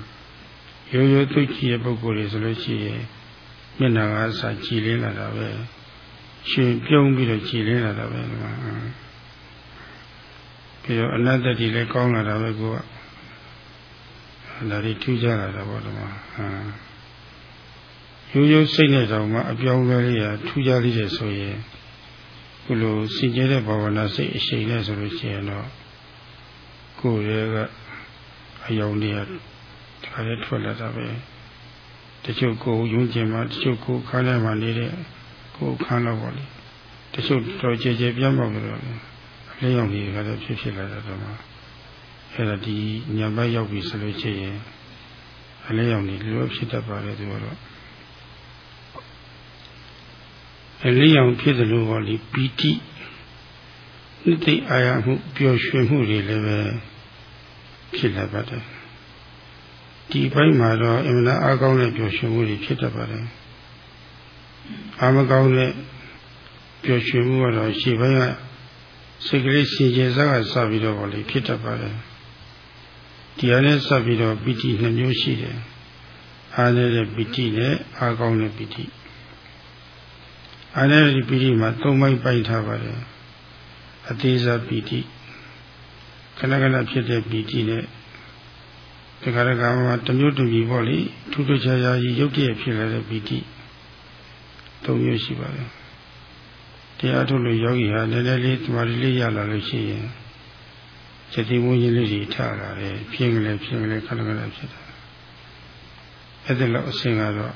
ရိုးရိုးသူကြည်ရဲ့ပုဂ္ဂိုလ်တွေဆိုလို့ရှိရင်မျက်နှာကအစာကြည်လင်းလာတာပဲရှင်ပြုံးပြီးတော့ကြည်လင်းလာတာပဲဒီမှာ ပြီးတော့အနတ္တတိလည်းကောင်းလာတာပဲကိုကဒါတွေထူးခြားလာတာပေါ့ဒီမှာဟာရိုးရိုးစိတ်နဲ့တောင်မှအပြောင်းလဲလေးရထူးခြားလေးတယ်ဆိုရင်ခုလိုစင်ကြဲတဲ့ဘာဝနာစိတ်အရှိန်နဲ့ဆိုလို့ရှိရင်တော့ကိုယ်ရဲ့ကအယောင်တွေကဒါလည်းထွက်လာတာပဲတချို့ကိုယုံကြည်မှတချို့ကိုခန်းထဲမှာနေတဲ့ကိုခန်းတော့ပေါ့လေတချို့တော့ကြဲကြဲပြတ်ပေါ က်ကြတော့အလေးရောက်နေတာလည်းဖြစ်ဖြစ်လာတာတော့အဲ့ဒါဒီညဘက်ရောက်ပြီဆိုလို့ရှိရင်အလေးရောက်နေလို့ဖြစ်တတ်ပါလေသူကတော့အလေးရောက်ဖြစ်တယ်လို့ဟောလေပီတိနှစ်သိအာရမှုပျော်ရွှင်မှုတွေလည်းပဲဖြစ်လာပါတယ်ဒီဘက်မှာတော့အင်မနာအားကောင်းတဲ့ပျော်ရွှင်မှုတွေဖြစ်တတ်ပါတယ်အားမကောင်းတဲ့ပျော်ရွှင်မှုကတော့ရှေ့ဘက်က စိတ်ကလေးရှင်ကျင်စားကစပြီးတော့ဗောလေဖြစ်တတ်ပါတယ်ဒီဟာနဲ့စပြီးတော့ပီတိနှမျိုးရှိတယ်အားနေတဲ့ပီတိနဲ့အားကောင်းတဲ့ပီတိအားနေတဲ့ပီတိမှာသုံးပိုင်းပိုက်ထားပါတယ်အသေးစားပီတိခဏခဏဖြစ်တဲ့ပီတိနဲ့ဒီခါရကမှာတမျိုးတူပြီပေါ့လေထူးထူးခြားခြားကြီးရုပ်တရက်ဖြစ်လာတဲ့ပီတိသုံးမျိုးရှိပါတယ် တရားထုတ်လို့ယောဂီဟာနည်းနည်းလေးသမာဓိလေးရလာလို့ရှိရင်စတိဝိညာဉ်လေးတွေထလာတယ်ဖြင်းကလေးဖြင်းကလေးခဏခဏဖြစ်တာအဲ့ဒါလို့အစဉ်ကတော့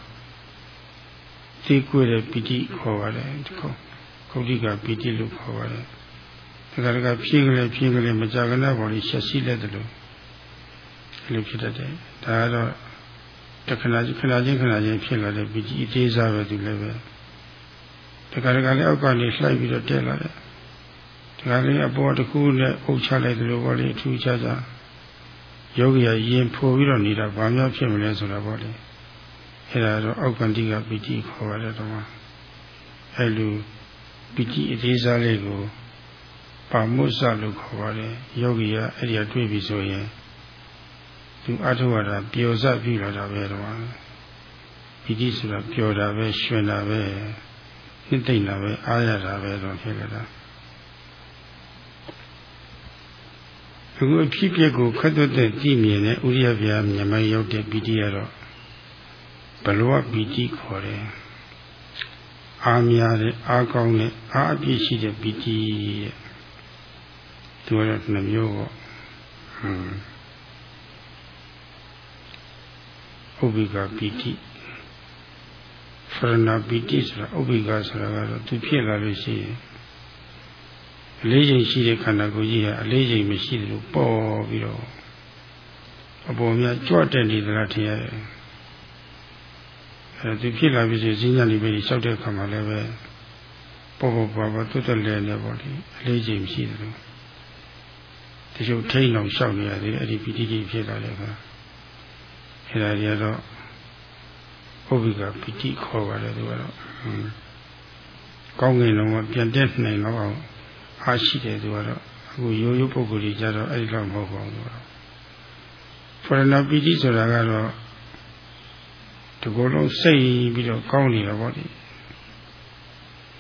သိကွေတဲ့ပီတိခေါ်ပါတယ်ဒီခုခုဋ္ဌိကပီတိလို့ခေါ်ပါတယ်ဒါကလည်းဖြင်းကလေးဖြင်းကလေးမကြကနာပေါ်လေးဆက်ရှိလက်တယ်လို့ဒီလိုဖြစ်တတ်တယ်ဒါကတော့တခဏချင်းခဏချင်းခဏချင်းဖြစ်လာတဲ့ပီတိအသေးစားပဲသူလည်းပဲ တခါတခါလည်းအောက်ကနေလှိုက်ပြီးတော့တက်လာတယ်တခါလေးအပေါ်တစ်ခုနဲ့အုပ်ချလိုက်သလိုပေါ့လေအထူးခြားခြားယောဂီရရင်ဖိုးပြီးတော့နေတာဘာမှဖြစ်မလဲဆိုတာပေါ့လေအဲ့ဒါတော့အောက်ကန္တိကပီတိခေါ်ရတယ်တော့အဲ့လိုပီတိအသေးစားလေးကိုပါမုစလို့ခေါ်ပါတယ်ယောဂီရအဲ့ဒီအတွေ့ပြီဆိုရင်သူအထုရတာပျော်စပြုလာတာပဲတော့ပီတိဆိုတာပျော်တာပဲရွှင်တာပဲ နှစ်သိမ့်တာပဲအားရတာပဲတော့ဖြစ်ကြတာအခုအဖြစ်ပြက်ကိုခတ်သွက်တဲ့ကြည့်မြင်တဲ့ဥရိယဗျာမြမရောက်တဲ့ပီတိကတော့ဘလဝပီတိခေါ်တယ်အားများတဲ့အားကောင်းတဲ့အားအပြည့်ရှိတဲ့ပီတိတဲ့သူကတော့နှမျိုးပေါ့ဟွန်းဥပိ္ပကပီတိ ဖရဏပီတိဆိုတာဥပိ္ပကဆိုတာကတော့သူဖြစ်လာလို့ရှိရင်အလေးချိန်ရှိတဲ့ခန္ဓာကိုယ်ကြီးဟာအလေးချိန်မရှိသလိုပေါ်ပြီးတော့အပေါ်များကြွတဲ့နေသလားထင်ရတယ်အဲဒီဖြစ်လာပြီဆိုဈဉ္ညာနိဗ္ဗာန်လျှောက်တဲ့အခါမှာလည်းပဲပေါ်ပေါ်ပါပါတွတ်တက်လဲနေပေါ့ဒီအလေးချိန်မရှိသလိုတချို့ထိတ်အောင်လျှောက်နေရတယ်အဲ့ဒီပီတိကြီးဖြစ်လာတဲ့အခါအဲ့ဒါကြီးကတော့ ဥပ္ပိကပီတိခေါ်ပါတယ်သူကတော့ကောင်းကင်လုံးကပြန်တက်နိုင်တော့အောင်အားရှိတယ်သူကတော့အခုရိုးရိုးပုဂ္ဂိုလ်ကြီးကြတော့အဲ့ဒီလောက်မဟုတ်ပါဘူးသူကတော့ဖရဏပီတိဆိုတာကတော့ဒီကုလုံးစိတ်ပြီးတော့ကောင်းနေတာပေါ့ဒီ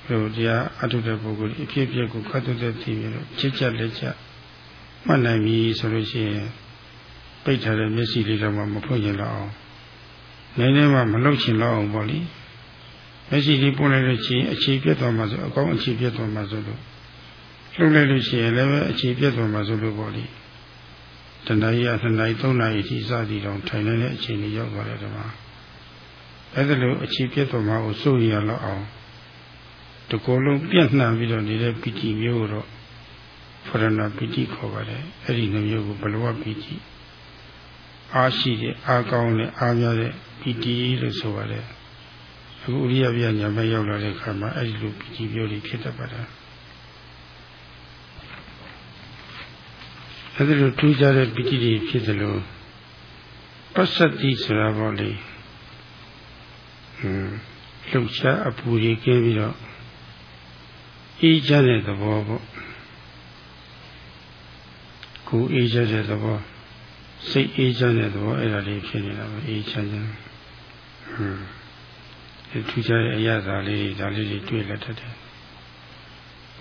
ဟိုတရားအထုတဲ့ပုဂ္ဂိုလ်အဖြစ်အပျက်ကိုခတ်သွက်တဲ့ပြီးတော့ချစ်ချက်လက်ချက်မှတ်နိုင်ပြီဆိုလို့ရှိရင်ပိတ်ထားတဲ့မျက်စိလေးတော့မှမဖွင့်ရင်တော့အောင် နည်းနည်းမှမလှုပ်ချင်တော့အောင်ပေါ့လေမျက်စိလေးပွင့်လိုက်လို့ရှိရင်အခြေပြတ်သွားမှဆိုအကောင်းအခြေပြတ်သွားမှဆိုလို့လှုပ်လိုက်လို့ရှိရင်လည်းပဲအခြေပြတ်သွားမှဆိုလို့ပေါ့လေတဏှာကြီးအသနာကြီး၃နာရီထိစသည်တော့ထိုင်နေတဲ့အခြေအနေရောက်သွားတယ်ဒီမှာအဲ့ဒါလို့အခြေပြတ်သွားမှကိုစိုးရလောက်အောင်တကောလုံးပြန့်နှံ့ပြီးတော့နေတဲ့ပီတိမျိုးတော့ဖရဏပီတိခေါ်ပါတယ်အဲ့ဒီနှမျိုးကိုဘလဝပီတိ အားရှိတဲ့အားကောင်းတဲ့အားများတဲ့ပီတိလို့ဆိုပါတယ်အခုဥရိယပြညာမရောက်လာတဲ့ခါမှာအဲ့ဒီလိုပီတိမျိုးတွေဖြစ်တတ်ပါတယ်အဲ့ဒီလိုထူးခြားတဲ့ပီတိတွေဖြစ်သလိုပစ္စတိဆိုတာပေါ့လေဟွန်းလှုပ်ရှားအပူကြီးကဲပြီးတော့အေးချမ်းတဲ့သဘောပေါ့ကိုအေးချမ်းတဲ့သဘော စိတ်အေးချမ်းတဲ့သဘောအဲ့ဒါလေးဖြစ်နေတာပဲအေးချမ်းချမ်းဟွန်းဒီထူးခြားတဲ့အရာသာလေးဒါလေးတွေတွေ့လက်တတ်တယ်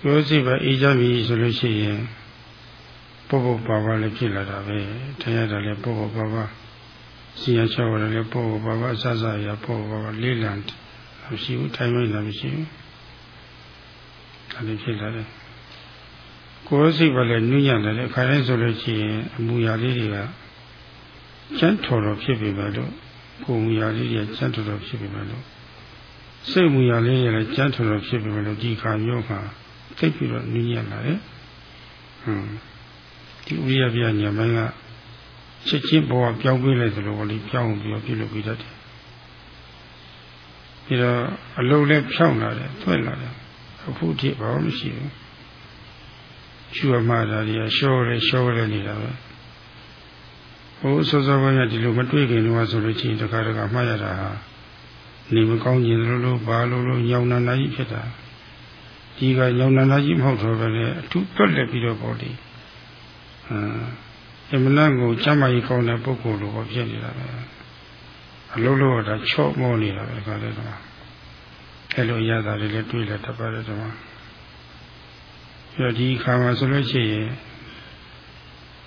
ကိုယ်စိတ်ပဲအေးချမ်းပြီဆိုလို့ရှိရင်ပုပ်ပုပ်ပါပါလည်းဖြစ်လာတာပဲထင်ရတာလည်းပုပ်ပုပ်ပါပါစီရချောရတယ်လည်းပုပ်ပုပ်ပါပါအဆဆရပုပ်ပုပ်ပါပါလေးလံမရှိဘူးထိုင်မိတ်လည်းမရှိဘူးဒါလည်းဖြစ်လာတယ်ကိုယ်စိတ်ပဲလည်းနူးညံ့တယ်ခါတိုင်းဆိုလို့ရှိရင်အမူအရာလေးတွေက ကျန်းတော်တော်ဖြစ်ပြီပဲလို့ကိုယ်မူအရာလေးတွေကကျန်းတော်တော်ဖြစ်ပြီပဲလို့စိတ်မူအရာလေးတွေလည်းကျန်းတော်တော်ဖြစ်ပြီပဲလို့ဒီခါမျိုးမှာသိပြီးတော့နူးညံ့လာတယ်ဟွန်းဒီဥရိယပြညာမိုင်းကချက်ချင်းဘဝပြောင်းပေးလိုက်သလိုလေပြောင်းပြီးတော့ပြုလုပ်ပြီးတတ်တယ်ပြီးတော့အလုံးလည်းဖြောင်းလာတယ်သွက်လာတယ်အခုထိဘာမှမရှိဘူးရှုမှတာတွေကရှောရဲရှောရဲနေတာပဲ ဟိုစောစောကဒီလိုမတွေ့ခင်တော့ဆိုလို့ချင်းတခါတခါမှားရတာဟာနေမကောင်းခြင်းလို့လို့ဘာလို့လို့ညောင်နာနာကြီးဖြစ်တာဒီကညောင်နာနာကြီးမဟုတ်တော့ပဲလေအထူးတွက်လက်ပြီးတော့ပေါ့ဒီအမလန်ကိုကျမ်းမာရေးကောင်းတဲ့ပုဂ္ဂိုလ်လိုပေါ့ဖြစ်နေတာပဲအလုံးလုံးကချော့မောနေတာပဲခါတဲ့တော့အဲ့လိုရတာတွေလည်းတွေ့လက်တတ်ပါတယ်တော့ပြီးတော့ဒီခါမှာဆိုလို့ရှိရင်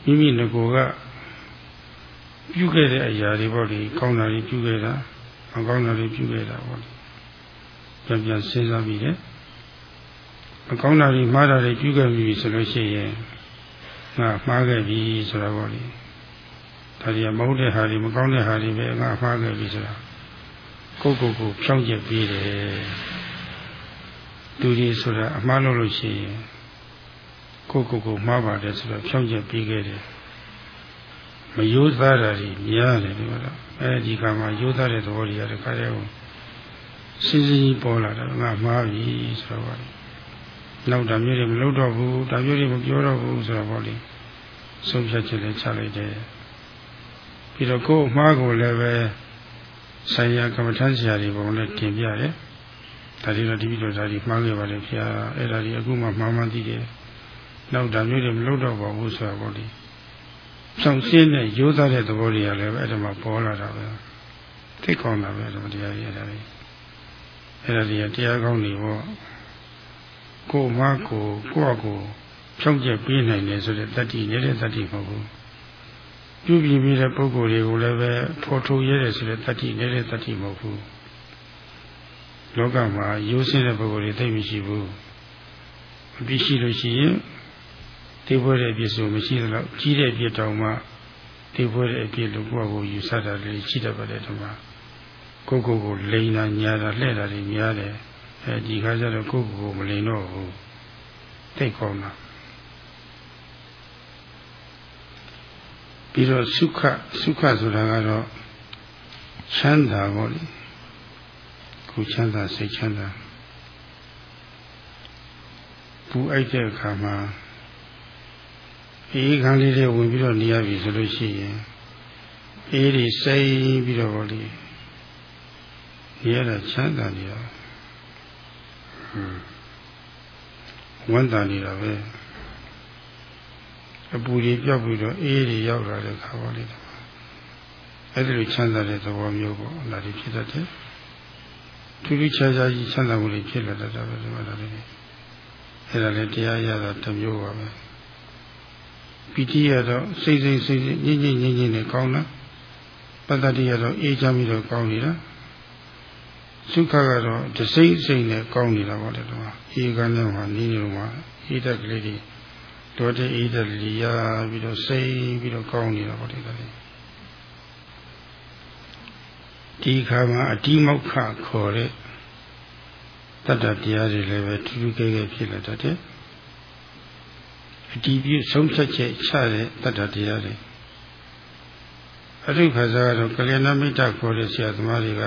မိမိငကိုက ပြုခဲ့တဲ့အရာတွေပေါ့လေကောင်းတာတွေပြုခဲ့တာမကောင်းတာတွေပြုခဲ့တာပေါ့ပြန်ပြန်စဉ်းစားပြီးတယ်မကောင်းတာတွေမှားတာတွေပြုခဲ့ပြီဆိုလို့ရှိရင်ငါမှားခဲ့ပြီဆိုတာပေါ့လေဒါကြီးမဟုတ်တဲ့ဟာတွေမကောင်းတဲ့ဟာတွေပဲငါမှားခဲ့ပြီဆိုတာကိုယ့်ကိုယ်ကိုဖြောင်းကျက်ပြီးတယ်သူကြီးဆိုတာအမှားလို့လို့ရှိရင်ကိုယ့်ကိုယ်ကိုမှားပါတယ်ဆိုတော့ဖြောင်းကျက်ပြီးခဲ့တယ် မယိုးသားတာကြီးများတယ်ဒီမှာတော့အဲဒီကမှယိုးသားတဲ့သဘောကြီးရတဲ့ခါကျတော့စီစီပေါ်လာတယ်ငါမှားပြီဆိုတော့နောက်တာမျိုးတွေမလုပ်တော့ဘူးဒါမျိုးတွေမပြောတော့ဘူးဆိုတော့ဗောလေဆုံးဖြတ်ချက်လည်းချလိုက်တယ်ပြီးတော့ကိုယ်အမှားကိုလည်းပဲဆိုင်ရာကမ္မထမ်းဆရာတွေဘုံနဲ့တင်ပြတယ်ဒါတွေတော့ဒီပြီးတော့ဒါတွေမှားခဲ့ပါလေခင်ဗျာအဲ့ဒါတွေအခုမှမှားမှန်းသိတယ်နောက်ဒါမျိုးတွေမလုပ်တော့ပါဘူးဆိုတော့ဗောလေ ဆောင်ရှင်းတဲ့ရိုးသားတဲ့သဘောတွေကလည်းပဲအဲ့ဒါမှပေါ်လာတာပဲသိကောင်းတာပဲဒီတရားကြီးအဲ့ဒါတွေအဲ့ဒါတွေတရားကောင်းတွေပေါ့ကိုမကိုကိုယ့်အကိုဖြောင့်ကျက်ပေးနိုင်တယ်ဆိုတဲ့တတ္တိနေတဲ့တတ္တိမဟုတ်ဘူးပြုပြင်ပြီးတဲ့ပုဂ္ဂိုလ်တွေကိုလည်းပဲဖော်ထုတ်ရတဲ့ဆိုတဲ့တတ္တိနေတဲ့တတ္တိမဟုတ်ဘူးလောကမှာရိုးစင်းတဲ့ပုဂ္ဂိုလ်တွေသိမရှိဘူးအပြစ်ရှိလို့ရှိရင် တေးပွဲတဲ့အပြစ်ဆိုမရှိသလောက်ကြီးတဲ့အပြစ်တောင်မှတေးပွဲတဲ့အပြစ်လို့ကိုယ့်ကိုယူဆတာလေးရှိတတ်ပါတယ်ဒီမှာကိုယ့်ကိုယ်ကိုလိန်တာညာတာလှဲ့တာတွေများတယ်အဲဒီခါကျတော့ကိုယ့်ကိုယ်ကိုမလိန်တော့ဘူးသိကောင်းတာပြီးတော့စုခစုခဆိုတာကတော့ချမ်းသာပေါ့လေကိုချမ်းသာစိတ်ချမ်းသာပူအိုက်တဲ့အခါမှာ အေးခန်းလေးတွေဝင်ပြီးတော့နေရပြီဆိုလို့ရှိရင်အေးတွေစိမ့်ပြီးတော့ဗောလေနေရတာချမ်းသာနေတာဝမ်းသာနေတာပဲအပူတွေပြောက်ပြီးတော့အေးတွေရောက်လာတဲ့ခါပါလေအဲ့ဒီလိုချမ်းသာတဲ့သဘောမျိုးပေါ့ဒါတွေဖြစ်တတ်တယ်ထူးထူးခြားခြားကြီးချမ်းသာမှုတွေဖြစ်လာတတ်တာပဲဒီမှာဒါလေးအဲ့ဒါလည်းတရားရတာတစ်မျိုးပါပဲ ပီတိရတော့စိတ်စိတ်စိတ်ညင်ညင်ညင်ညင်နဲ့ကောင်းတာပတ္တတိရတော့အေးချမ်းပြီးတော့ကောင်းနေတာသုခကတော့တစိမ့်စိမ့်နဲ့ကောင်းနေတာပေါ့လေတော့အေးကန်းထဲမှာနေနေတော့မှအေးတက်ကလေးတွေတော်တဲ့အေးတက်လီရပြီးတော့စိမ့်ပြီးတော့ကောင်းနေတာပေါ့လေဒါလေးဒီခါမှာအတိမောက္ခခေါ်တဲ့တတ္တတရားတွေလည်းပဲထူးထူးကဲကဲဖြစ်လာတတ်တယ် အတီးပြုဆုံးဖြတ်ချက်ချတဲ့တတ္တတရားတွေအရိခါစားကတော့ကလျာဏမိတ်တခေါ်တဲ့ဆရာသမားတွေက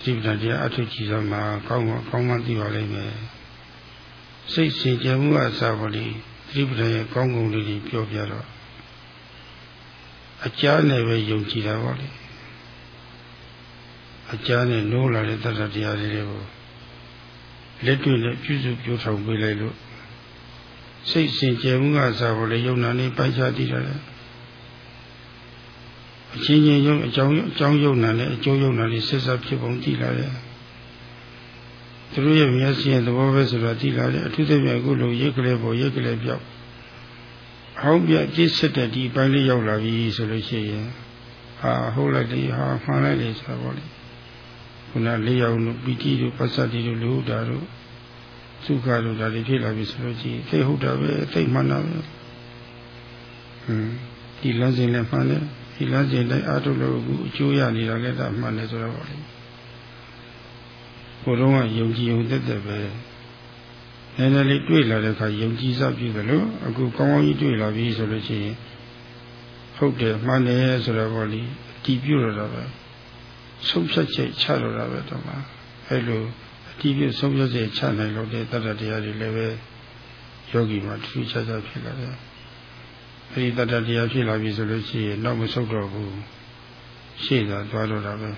ဒီပဒတရားအထုကြည့်စမ်းမှာကောင်းကောင်းမှသိပါလိမ့်မယ်စိတ်စင်ကြယ်မှုအစားပေါ်လေဒီပဒရဲ့ကောင်းကုန်းလေးတွေပြောပြတော့အကြားနဲ့ပဲယုံကြည်တာပါလေအကြားနဲ့နိုးလာတဲ့တတ္တတရားတွေကိုလက်တွေ့နဲ့ပြုစုပြောထောင်ပေးလိုက်လို့ စိတ်စင်ကြယ်မှုကစားပေါ်လေယုံနာနေပိုက်ချတည်တယ်အချင်းချင်းယုံအကြောင်းအကြောင်းယုံနာနဲ့အကျိုးယုံနာလေးဆက်ဆက်ဖြစ်ပုံတည်လာတယ်သူတို့ရဲ့မျက်စိရဲ့သဘောပဲဆိုတာတည်လာတယ်အထူးသဖြင့်အခုလိုရိတ်ကလေးပေါ်ရိတ်ကလေးပြောက်ဟောင်းပြကြည့်စစ်တဲ့ဒီပိုင်းလေးရောက်လာပြီဆိုလို့ရှိရင်ဟာဟုတ်လိုက်လေဟာမှန်လိုက်လေဆိုတော့လေခုနလေးယောက်တို့ပီတိတို့ပစ္စတိတို့လူဒါတို့ သုခတို့ဒါတွေဖြစ်လာပြီဆိုလို့ရှိရင်သိဟုတ်တာပဲသိမှန်တာပဲဟွန်းဒီလမ်းစဉ်လည်းမှန်တယ်ဒီလမ်းစဉ်တိုင်းအားထုတ်လို့အခုအကျိုးရနေတာလည်းဒါမှန်တယ်ဆိုတော့ပေါ့လေကိုယ်တော့ကယုံကြည်ယုံသက်သက်ပဲနည်းနည်းလေးတွေ့လာတဲ့အခါယုံကြည်စပြုတယ်လို့အခုကောင်းကောင်းကြီးတွေ့လာပြီဆိုလို့ရှိရင်ဟုတ်တယ်မှန်တယ်ဆိုတော့ပေါ့လေအတီးပြုတ်တော့ပဲဆုံးဖြတ်ချက်ချတော့တာပဲတော့မှာအဲ့လို အတီးပြုတ်ဆုံးဖြတ်ချက်ချနိုင်လို့တဲ့တတ္တတရားတွေလည်းပဲယောဂီမှာထူးခြားခြားဖြစ်လာတယ်အဲဒီတတ္တတရားဖြစ်လာပြီဆိုလို့ရှိရင်နောက်မဆုတ်တော့ဘူးရှေ့သာသွားတော့တာပဲ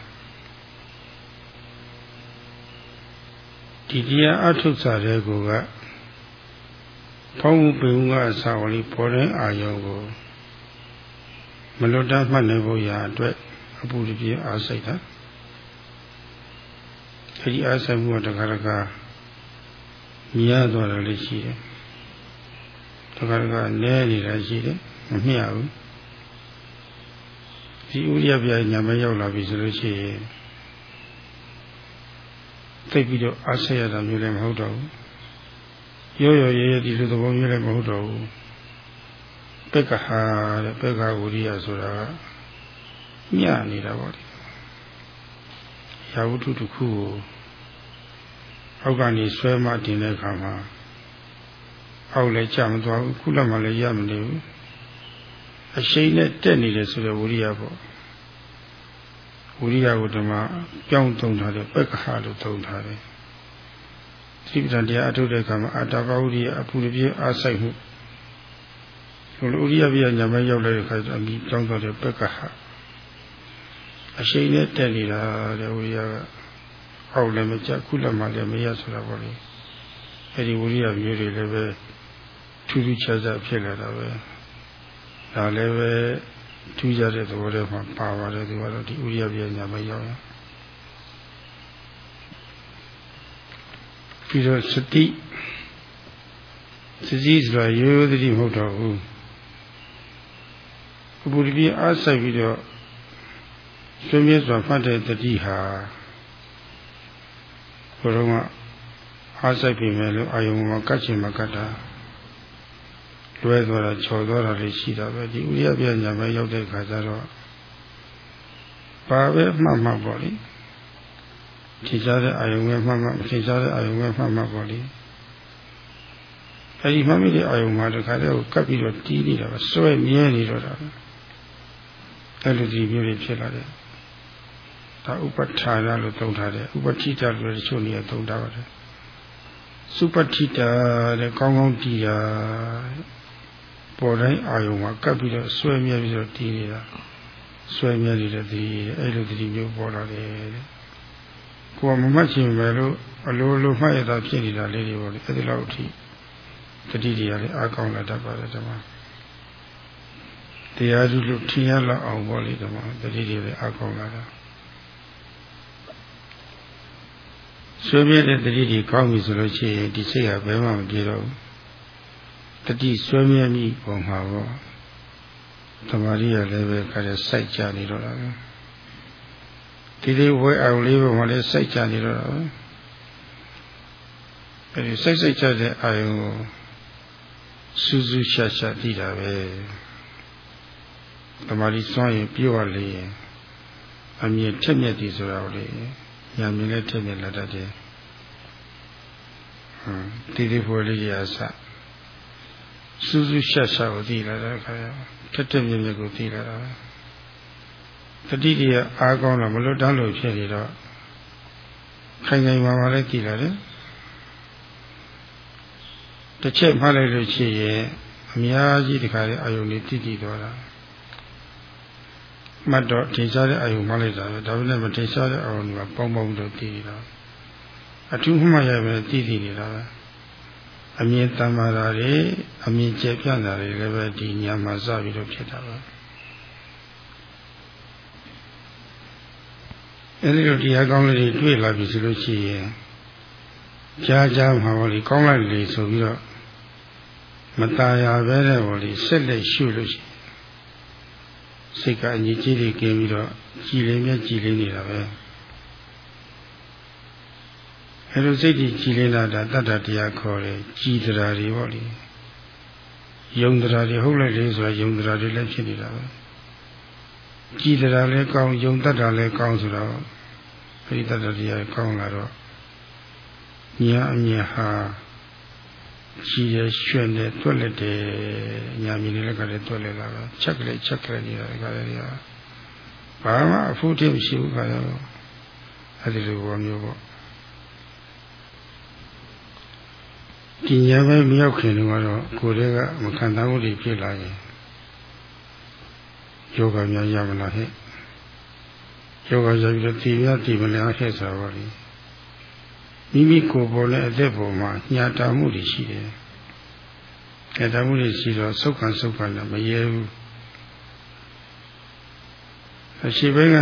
ဒီတရားအထုတ်စားတဲ့ကိုကဖောင်းမှုပင်မှုကအစာဝလေးပေါ်တဲ့အာယုံကိုမလွတ်တတ်မှတ်နိုင်ဖို့ရာအတွက်အပူတပြင်းအားစိတ်တာ အဲဒီအားစိတ်မှုကတခါတခါမြင်ရသွားတယ်လည်းရှိတယ်တခါတခါနဲနေတာရှိတယ်မမျှဘူးဒီဥရိယပြညာမရောက်လာပြီဆိုလို့ရှိရင်သိပြီးတော့အားဆက်ရတာမျိုးလည်းမဟုတ်တော့ဘူးရောရောရဲရဲဒီလိုသဘောမျိုးလည်းမဟုတ်တော့ဘူးပက္ခဟာတဲ့ပက္ခဝရိယဆိုတာကမျှနေတာပေါ့လေရာဝတ္ထုတစ်ခုကို အောက်ကနေဆွဲမတင်တဲ့အခါမှာအောက်လည်းကြမသွားဘူးခုလက်မှလည်းရမနေဘူးအရှိန်နဲ့တက်နေတယ်ဆိုတဲ့ဝိရိယပေါ့ဝိရိယကိုဓမ္မပြောင်းသုံးထားတယ်ပက္ခဟာလို့သုံးထားတယ်သတိပဋ္ဌာန်တရားအထုတ်တဲ့အခါမှာအတ္တပဝိရိယအပူရပြအားဆိုင်မှုဒီလိုဝိရိယပြညာမရောက်တဲ့အခါကျအမိပြောင်းသွားတဲ့ပက္ခဟာအရှိန်နဲ့တက်နေတာတဲ့ဝိရိယက အောက်လည်းမကြခုလည်းမလည်းမရဆိုတာပေါ့လေအဲဒီဝိရိယမျိုးတွေလည်းပဲထူးထူးခြားခြားဖြစ်လာတာပဲဒါလည်းပဲထူးခြားတဲ့သဘောတည်းမှာပါပါတယ်ဒီကတော့ဒီဥရိယပြညာမရောက်ရပြီးတော့စတိစည်းဆိုတာရိုးရိုးသတိမဟုတ်တော့ဘူးအပူတပြင်းအားဆိုင်ပြီးတော့ဆွေးမြဲစွာဖတ်တဲ့တတိဟာ ဘုရုံကအားဆိုင်ပြီမဲ့လို့အာယုံမှာကတ်ချင်မှာကတ်တာလွဲသွားတာချော်သွားတာလေးရှိတာပဲဒီဥရိယပြညာပဲရောက်တဲ့ခါကျတော့ဘာပဲမှတ်မှတ်ပေါ့လေထင်ရှားတဲ့အာယုံပဲမှတ်မှတ်မထင်ရှားတဲ့အာယုံပဲမှတ်မှတ်ပေါ့လေအဲဒီမှတ်မိတဲ့အာယုံမှာတခါတည်းကိုကပ်ပြီးတော့တီးနေတာပဲစွဲမြဲနေတော့တာပဲအဲ့လိုဒီမျိုးတွေဖြစ်လာတယ် ဒါဥပဋ္ဌာရလို့သုံးထားတယ်ဥပဋ္ဌိတလို့တချို့နေရာသုံးထားပါတယ်စုပဋ္ဌိတတဲ့ကောင်းကောင်းတည်တာပေါ်တိုင်းအာယုံမှာကပ်ပြီးတော့ဆွဲမြဲပြီးတော့တည်နေတာဆွဲမြဲနေတဲ့ဒီအဲ့လိုဒီမျိုးပေါ်လာတယ်တဲ့ကိုယ်မမှတ်ချင်ပဲလို့အလိုလိုမှတ်ရတာဖြစ်နေတာလေးတွေပေါ့လေအဲ့ဒီလောက်အထိတတိတရားလေးအားကောင်းလာတတ်ပါတယ်ဓမ္မတရားစုလို့ထင်ရလောက်အောင်ပေါ့လေဓမ္မတတိတရားလေးအားကောင်းလာတာ ဆွေးပြတဲ့တတိတွေကောင်းပြီဆိုလို့ရှိရင်ဒီစိတ်ကဘယ်မှမပြေတော့ဘူးတတိဆွေးမြဲမိပုံမှာပေါ့တမာရီရလည်းပဲခါတဲ့စိုက်ကြနေတော့တာပဲဒီလေးဝဲအောင်လေးပုံမှာလည်းစိုက်ကြနေတော့တာပဲအဲဒီစိုက်စိုက်ကြတဲ့အာယုံကိုစူးစူးရှာရှာသိတာပဲတမာရီစွန့်ရင်ပြောရလေအမြင်ထက်မြက်သည်ဆိုတာကိုလေ ညာမြင်လည်းထက်မြက်လာတတ်တယ်ဟမ်ဒီဒီဖွယ်လေးရစစူးစူးရှက်ရှက်ကိုသိလာတဲ့အခါကျထက်ထက်မြက်မြက်ကိုသိလာတာတတိတည်းအားကောင်းတော့မလွတ်တမ်းလို့ဖြစ်နေတော့ခိုင်ခိုင်မာမာလည်းသိလာတယ်တစ်ချက်မှတ်လိုက်လို့ရှိရင်အများကြီးတခါလေအာယုန်လေးတိတိသွားတာ မှတ်တော့ထင်ရှားတဲ့အာယုံမှလိုက်တာပဲဒါပေမဲ့မထင်ရှားတဲ့အာယုံကပေါင်းပေါင်းတော့တည်နေတာအထူးမှတ်ရပဲတည်တည်နေတာပဲအမြင်တမ်းမာတာတွေအမြင်ကျပြန့်တာတွေလည်းပဲဒီညာမှာစပြီးတော့ဖြစ်တာပါအဲဒီလိုတရားကောင်းလေးတွေတွေ့လာပြီဆိုလို့ရှိရင်ကြားကြားမှာပေါ့လေကောင်းလိုက်လေဆိုပြီးတော့မตายရပဲတဲ့ပေါ့လေဆက်လက်ရှုလို့ရှိရင် စိတ်ကအညီကြီးတွေကင်းပြီးတော့ကြည်လင်မြကြည်လင်နေတာပဲအဲလိုစိတ်ကြီးကြည်လင်လာတာတတ္တတရားခေါ်တယ်ကြည်တရားတွေပေါ့လေယုံတရားတွေဟုတ်လိုက်လေဆိုတာယုံတရားတွေလည်းဖြစ်နေတာပဲကြည်တရားလည်းကောင်းယုံတတ်တာလည်းကောင်းဆိုတော့အဲဒီတတ္တတရားကောင်းလာတော့ညာအမြင်ဟာ ကြည်ရရွှဲ့နေတွက်လက်တယ်ညာမြင်လည်းကလည်းတွက်လက်လာတော့ချက်ကလေးချက်ကလေးနေတာကလည်းရာဘာမှအဖို့တည်းမရှိဘူးခါတော့အဲဒီလိုဘောမျိုးပေါ့ဒီညာပဲမရောက်ခင်တော့ကိုယ်တည်းကမခံစားမှုတွေဖြစ်လာရင်ယောဂများရမလားဟဲ့ယောဂရပြီးတော့တည်ရတည်မလားဟဲ့ဆိုတော့လေ မိမိကိုယ်ပေါ်နဲ့အသက်ပေါ်မှာညာတာမှုတွေရှိတယ်။ညာတာမှုတွေရှိတော့စုပ်ခံစုပ်ခံလည်းမရဲဘူး။အရှိဘက်က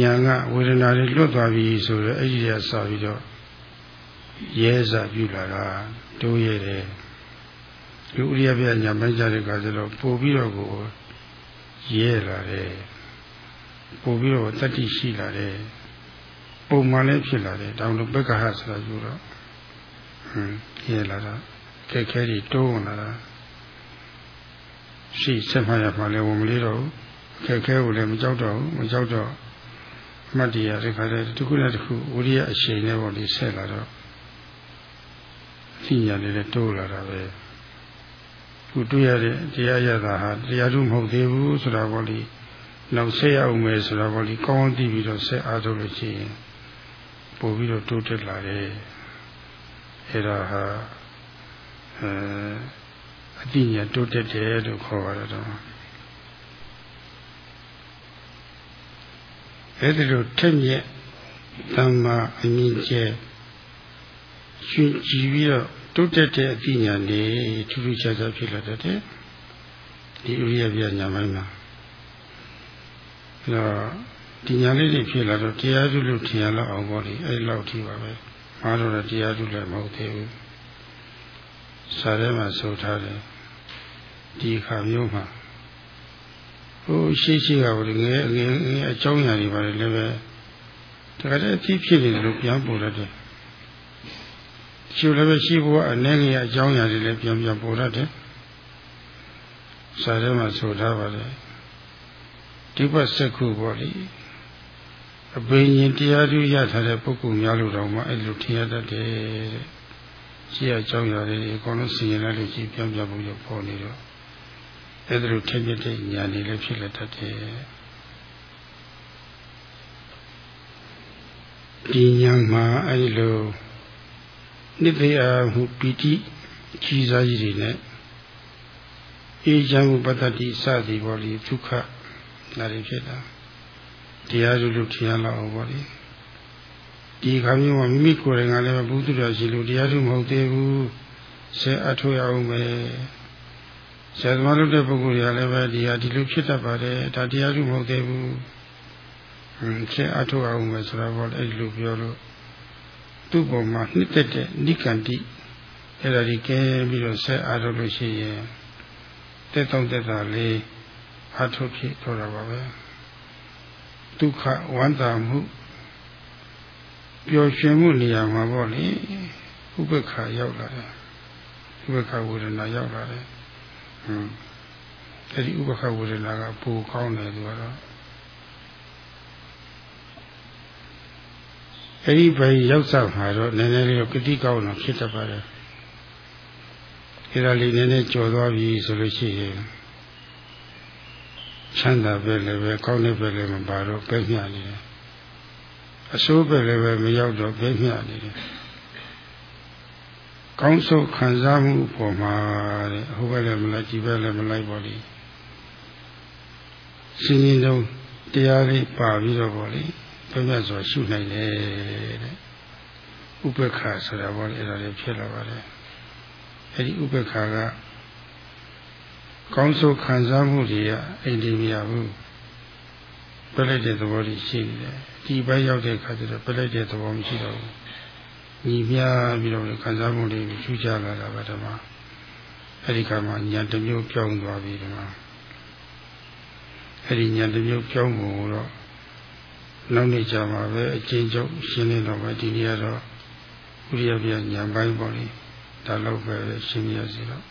ညာကဝေဒနာတွေလွတ်သွားပြီဆိုတော့အဲ့ဒီရစပြီးတော့ရဲစားပြုလာတာတိုးရတယ်။ဒီဥရိယပြညာမကြတဲ့ကဆိုတော့ပို့ပြီးတော့ကိုရဲလာတယ်။ပို့ပြီးတော့တတိရှိလာတယ်။ ပုံမှန်လည်းဖြစ်လာတယ်တောင်လို့ဘက်ကဟဆိုတာယူတော့ဟွန်းရဲလာတာခက်ခဲတွေတိုးဝင်လာတာရှိဆက်မှရမှလည်းဝင်မလေးတော့ခက်ခဲကိုလည်းမကြောက်တော့ဘူးမကြောက်တော့အမှတ်တရားဒီခါတည်းတစ်ခုနဲ့တစ်ခုဝိရိယအရှိန်နဲ့ပေါ့ဒီဆက်လာတော့သိညာလေးလည်းတိုးလာတာပဲခုတွေ့ရတဲ့တရားရတာဟာတရားထုမဟုတ်သေးဘူးဆိုတာပေါ့လေနောက်ဆက်ရအောင်မယ်ဆိုတာပေါ့လေကောင်းကောင်းသိပြီးတော့ဆက်အားထုတ်လို့ရှိရင် ပို့ပြီးတော့တိုးတက်လာတယ်အဲ့ဒါဟာအဲအတိညာတိုးတက်တယ်လို့ခေါ်ရတော့အဲ့ဒီလိုထက်မြက်တမ္မာအမြင့်ကျဲရှင်ကြည်ပြီးတော့တိုးတက်တဲ့အတိညာနေထူးထူးခြားခြားဖြစ်လာတတ်တယ်ဒီဥရိယပြညာမိုင်းမှာအဲ့တော့ ဒီညာလေးတွေဖြစ်လာတော့တရားစုလို့ထင်ရတော့အောင်ပေါ့လေအဲ့လောက်ထိပါပဲမားတော့တရားစုလည်းမဟုတ်သေးဘူးစာထဲမှာဆိုထားတယ်ဒီခါမျိုးမှာဟိုရှိရှိကဘယ်ငယ်ငယ်ငယ်အကြောင်းအရာတွေပါတယ်လည်းပဲတခါတည်းအဖြစ်ဖြစ်နေတယ်လို့ပြန်ပေါ်ရတယ်ရှိလည်းပဲရှိဖို့အနေငယ်အကြောင်းအရာတွေလည်းပြန်ပြန်ပေါ်ရတယ်စာထဲမှာဆိုထားပါတယ်ဒီဘက်စက္ခုပေါ့လေ အဘိညာဉ်တရားသူရထားတဲ့ပုဂ္ဂိုလ်များလို့တော့မှအဲ့လိုထင်ရတတ်တယ်တဲ့ရှိရကြောင်းရတယ်အကုန်လုံးစီရင်လိုက်လို့ကြည်ပြောင်းပြဖို့ရပေါ်နေတော့အဲ့ဒါလိုထင်ပြတဲ့ညာနေလည်းဖြစ်လက်တတ်တယ်ဒီညာမှာအဲ့လိုနိဗ္ဗာန်မှုပီတိကြီးစားကြီးတွေနဲ့အေးချမ်းမှုပတ္တိစသည်ပေါ်လေဒုက္ခဒါတွေဖြစ်တာ တရားစုလို့ထင်ရလောက်ပေါ့လေဒီခါမျိုးမှာမိမိကိုယ်တိုင်ကလည်းဘုသူတော်ရှိလို့တရားစုမဟုတ်သေးဘူးဆဲအထောက်ရအောင်ပဲဆရာသမားလုပ်တဲ့ပုဂ္ဂိုလ်တွေကလည်းပဲဒီဟာဒီလိုဖြစ်တတ်ပါတယ်ဒါတရားစုမဟုတ်သေးဘူးဟင်းဆဲအထောက်အောင်ပဲဆိုတော့အဲ့ဒီလိုပြောလို့သူ့ပေါ်မှာနှစ်သက်တဲ့နိကန္တိအဲ့ဒါဒီကဲပြီးတော့ဆဲအားထုတ်လို့ရှိရင်တက်တော့တက်တာလေးအားထုတ်ဖြစ်တော့တာပါပဲ ဒုက္ခဝမ်းသာမှုပျော်ရွှင်မှုနေရာမှာပေါ့လေဥပ္ပခါရောက်လာတယ်ဥပ္ပခါဝေဒနာရောက်လာတယ်ဟွန်းအဲဒီဥပ္ပခါဝေဒနာကပိုကောင်းတယ်သူကတော့အဲဒီဘယ်ရောက်စားမှာတော့နည်းနည်းလေးတော့ကတိကောင်းတော့ဖြစ်တတ်ပါတယ်အဲဒါလေးနည်းနည်းကြော်သွားပြီဆိုလို့ရှိရင် ချမ်းသာပဲလည်းပဲကောင်းတဲ့ပဲလည်းမပါတော့ပဲမျှနေတယ်အဆိုးပဲလည်းပဲမရောက်တော့ပဲမျှနေတယ်ကောင်းဆုံးခံစားမှုပေါ်မှာတဲ့ဟိုဘက်လည်းမလိုက်ဒီဘက်လည်းမလိုက်ပါလိရှင်ရင်လုံးတရားလေးပါပြီးတော့ပေါ့လေဘယ်မှာဆိုရှုနိုင်တယ်တဲ့ဥပ္ပခါဆိုတာပေါ့လေအဲ့ဒါလေးဖြစ်လာပါတယ်အဲ့ဒီဥပ္ပခါက ကောင်းဆိုခံစားမှုတွေကအိမ်ဒီမရဘူးပြလိုက်တဲ့သဘောတွေရှိနေတယ်ဒီဘက်ရောက်တဲ့အခါကျတော့ပြလိုက်တဲ့သဘောမရှိတော့ဘူးညီမြပြီးတော့ခံစားမှုတွေချူချလာတာပါဓမ္မအဲ့ဒီခါမှာညာတစ်မျိုးပြောင်းသွားပြီဓမ္မအဲ့ဒီညာတစ်မျိုးပြောင်းဖို့တော့နောက်နေ့ကျမှပဲအချင်းချုပ်ရှင်းနေတော့ပဲဒီနေ့ကတော့ဥရိယပြညာပိုင်းပေါ့လေဒါတော့ပဲရှင်းပြရစီတော့